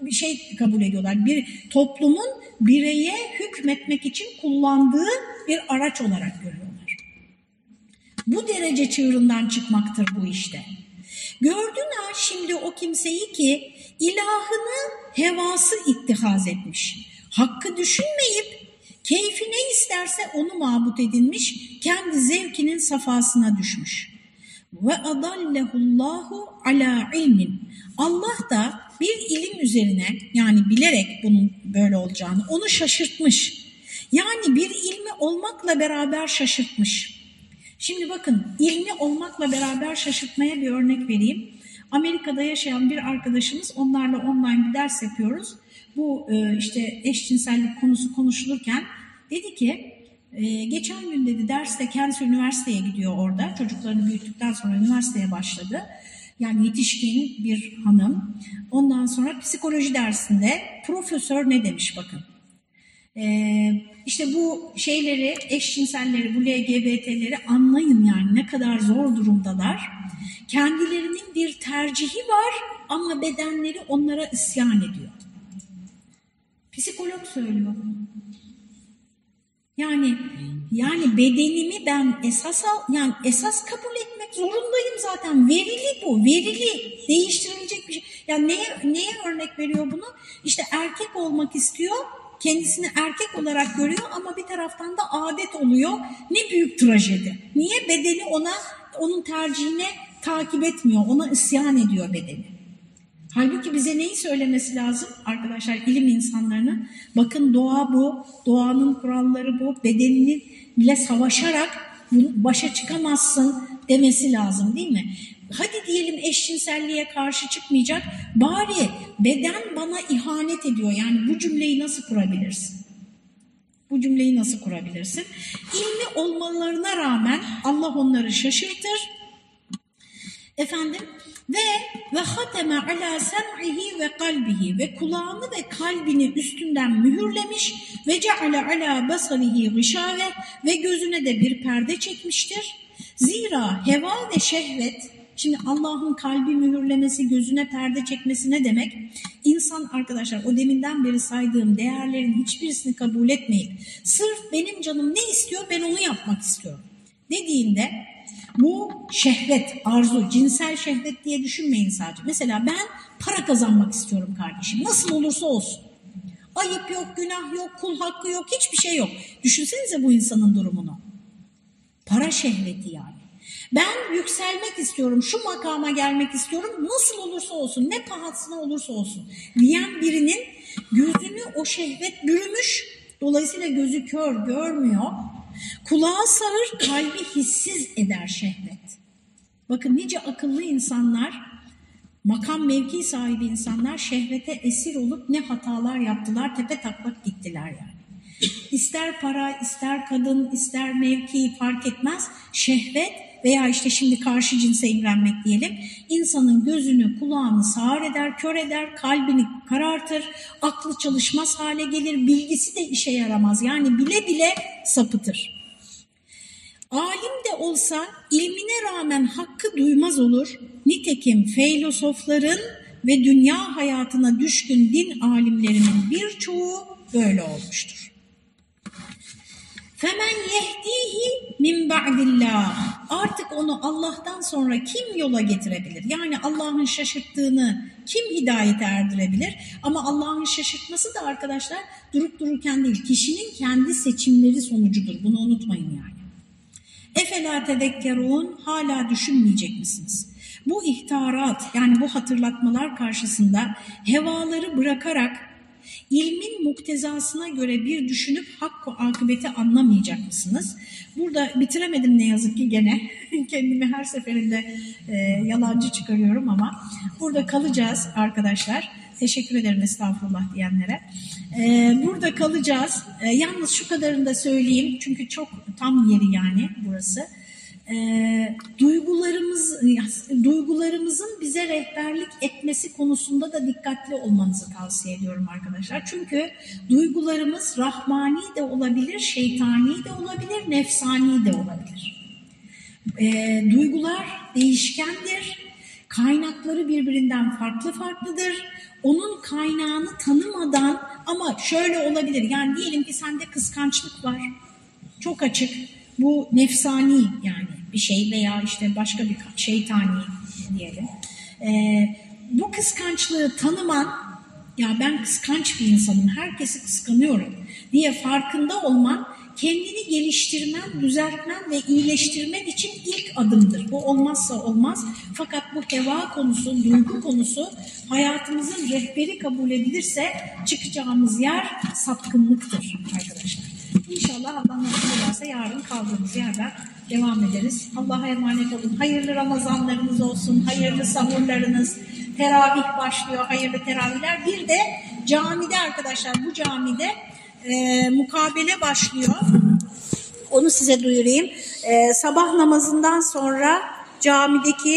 bir şey kabul ediyorlar. Bir toplumun bireye hükmetmek için kullandığı bir araç olarak görüyorlar. Bu derece çığırından çıkmaktır bu işte. Gördün ha şimdi o kimseyi ki ilahını hevası ittihaz etmiş. Hakkı düşünmeyip keyfi ne isterse onu mabut edinmiş, kendi zevkinin safasına düşmüş. Ve adallehullahu ala ilmin. Allah da bir ilim üzerine yani bilerek bunun böyle olacağını onu şaşırtmış. Yani bir ilmi olmakla beraber şaşırtmış. Şimdi bakın ilmi olmakla beraber şaşırtmaya bir örnek vereyim. Amerika'da yaşayan bir arkadaşımız onlarla online bir ders yapıyoruz. Bu e, işte eşcinsellik konusu konuşulurken dedi ki e, geçen gün dedi derste kendisi üniversiteye gidiyor orada. Çocuklarını büyüttükten sonra üniversiteye başladı. Yani yetişkin bir hanım. Ondan sonra psikoloji dersinde profesör ne demiş bakın. Ee, işte bu şeyleri, eşcinselleri, bu LGBT'leri anlayın yani ne kadar zor durumdalar. Kendilerinin bir tercihi var ama bedenleri onlara isyan ediyor. Psikolog söylüyor. Yani yani bedenimi ben esas al, yani esas kabul etmek zorundayım zaten. Verili bu, verili. Değiştirilecek bir şey. Yani neye, neye örnek veriyor bunu? İşte erkek olmak istiyor, kendisini erkek olarak görüyor ama bir taraftan da adet oluyor. Ne büyük trajedi. Niye? Bedeni ona, onun tercihine takip etmiyor, ona isyan ediyor bedeni. Halbuki bize neyi söylemesi lazım arkadaşlar ilim insanlarına? Bakın doğa bu, doğanın kuralları bu, bedeninle savaşarak başa çıkamazsın demesi lazım değil mi? Hadi diyelim eşcinselliğe karşı çıkmayacak, bari beden bana ihanet ediyor. Yani bu cümleyi nasıl kurabilirsin? Bu cümleyi nasıl kurabilirsin? İlmi olmalarına rağmen Allah onları şaşırtır. Efendim ve ve hateme ala sem'ihi ve kalbihi ve kulağını ve kalbini üstünden mühürlemiş ve ceale ala basarihi gışave ve gözüne de bir perde çekmiştir. Zira heva ve şehvet Şimdi Allah'ın kalbi mühürlemesi, gözüne perde çekmesi ne demek? İnsan arkadaşlar o deminden beri saydığım değerlerin hiçbirisini kabul etmeyip sırf benim canım ne istiyor ben onu yapmak istiyorum dediğinde bu şehvet, arzu, cinsel şehvet diye düşünmeyin sadece. Mesela ben para kazanmak istiyorum kardeşim. Nasıl olursa olsun. Ayıp yok, günah yok, kul hakkı yok, hiçbir şey yok. Düşünsenize bu insanın durumunu. Para şehveti yani. Ben yükselmek istiyorum, şu makama gelmek istiyorum, nasıl olursa olsun, ne pahasına olursa olsun diyen birinin gözünü o şehvet bürümüş, dolayısıyla gözü kör, görmüyor. Kulağı sağır, kalbi hissiz eder şehvet. Bakın nice akıllı insanlar, makam mevki sahibi insanlar şehvete esir olup ne hatalar yaptılar, tepe taklak gittiler yani. İster para, ister kadın, ister mevki fark etmez. Şehvet veya işte şimdi karşı cinse imrenmek diyelim. insanın gözünü, kulağını sağır eder, kör eder, kalbini karartır, aklı çalışmaz hale gelir, bilgisi de işe yaramaz. Yani bile bile sapıtır. Alim de olsa ilmine rağmen hakkı duymaz olur. Nitekim filozofların ve dünya hayatına düşkün din alimlerinin birçoğu böyle olmuştur. Femen yehdihi min ba'dillah. Artık onu Allah'tan sonra kim yola getirebilir? Yani Allah'ın şaşırttığını kim hidayete erdirebilir? Ama Allah'ın şaşırtması da arkadaşlar durup dururken değil, kişinin kendi seçimleri sonucudur. Bunu unutmayın yani. Efela tedekkerun hala düşünmeyecek misiniz? Bu ihtarat yani bu hatırlatmalar karşısında hevaları bırakarak ilmin muktezasına göre bir düşünüp hakkı akıbeti anlamayacak mısınız? Burada bitiremedim ne yazık ki gene. Kendimi her seferinde e, yalancı çıkarıyorum ama burada kalacağız arkadaşlar. Teşekkür ederim estağfurullah diyenlere. Ee, burada kalacağız. Ee, yalnız şu kadarını da söyleyeyim. Çünkü çok tam yeri yani burası. Ee, duygularımız, duygularımızın bize rehberlik etmesi konusunda da dikkatli olmanızı tavsiye ediyorum arkadaşlar. Çünkü duygularımız rahmani de olabilir, şeytani de olabilir, nefsani de olabilir. Duygular değişkendir, kaynakları birbirinden farklı farklıdır onun kaynağını tanımadan ama şöyle olabilir. Yani diyelim ki sende kıskançlık var. Çok açık. Bu nefsani yani bir şey veya işte başka bir şeytani diyelim. Ee, bu kıskançlığı tanıman ya ben kıskanç bir insanım, herkesi kıskanıyorum diye farkında olman kendini geliştirmen, düzeltmen ve iyileştirmen için ilk adımdır. Bu olmazsa olmaz. Fakat bu heva konusu, duygu konusu hayatımızın rehberi kabul edilirse çıkacağımız yer sapkınlıktır arkadaşlar. İnşallah Allah nasip ederse yarın kaldığımız yerden devam ederiz. Allah'a emanet olun. Hayırlı Ramazanlarınız olsun, hayırlı sahurlarınız. Teravih başlıyor, hayırlı teravihler. Bir de camide arkadaşlar, bu camide e, mukabele başlıyor. Onu size duyurayım. E, sabah namazından sonra camideki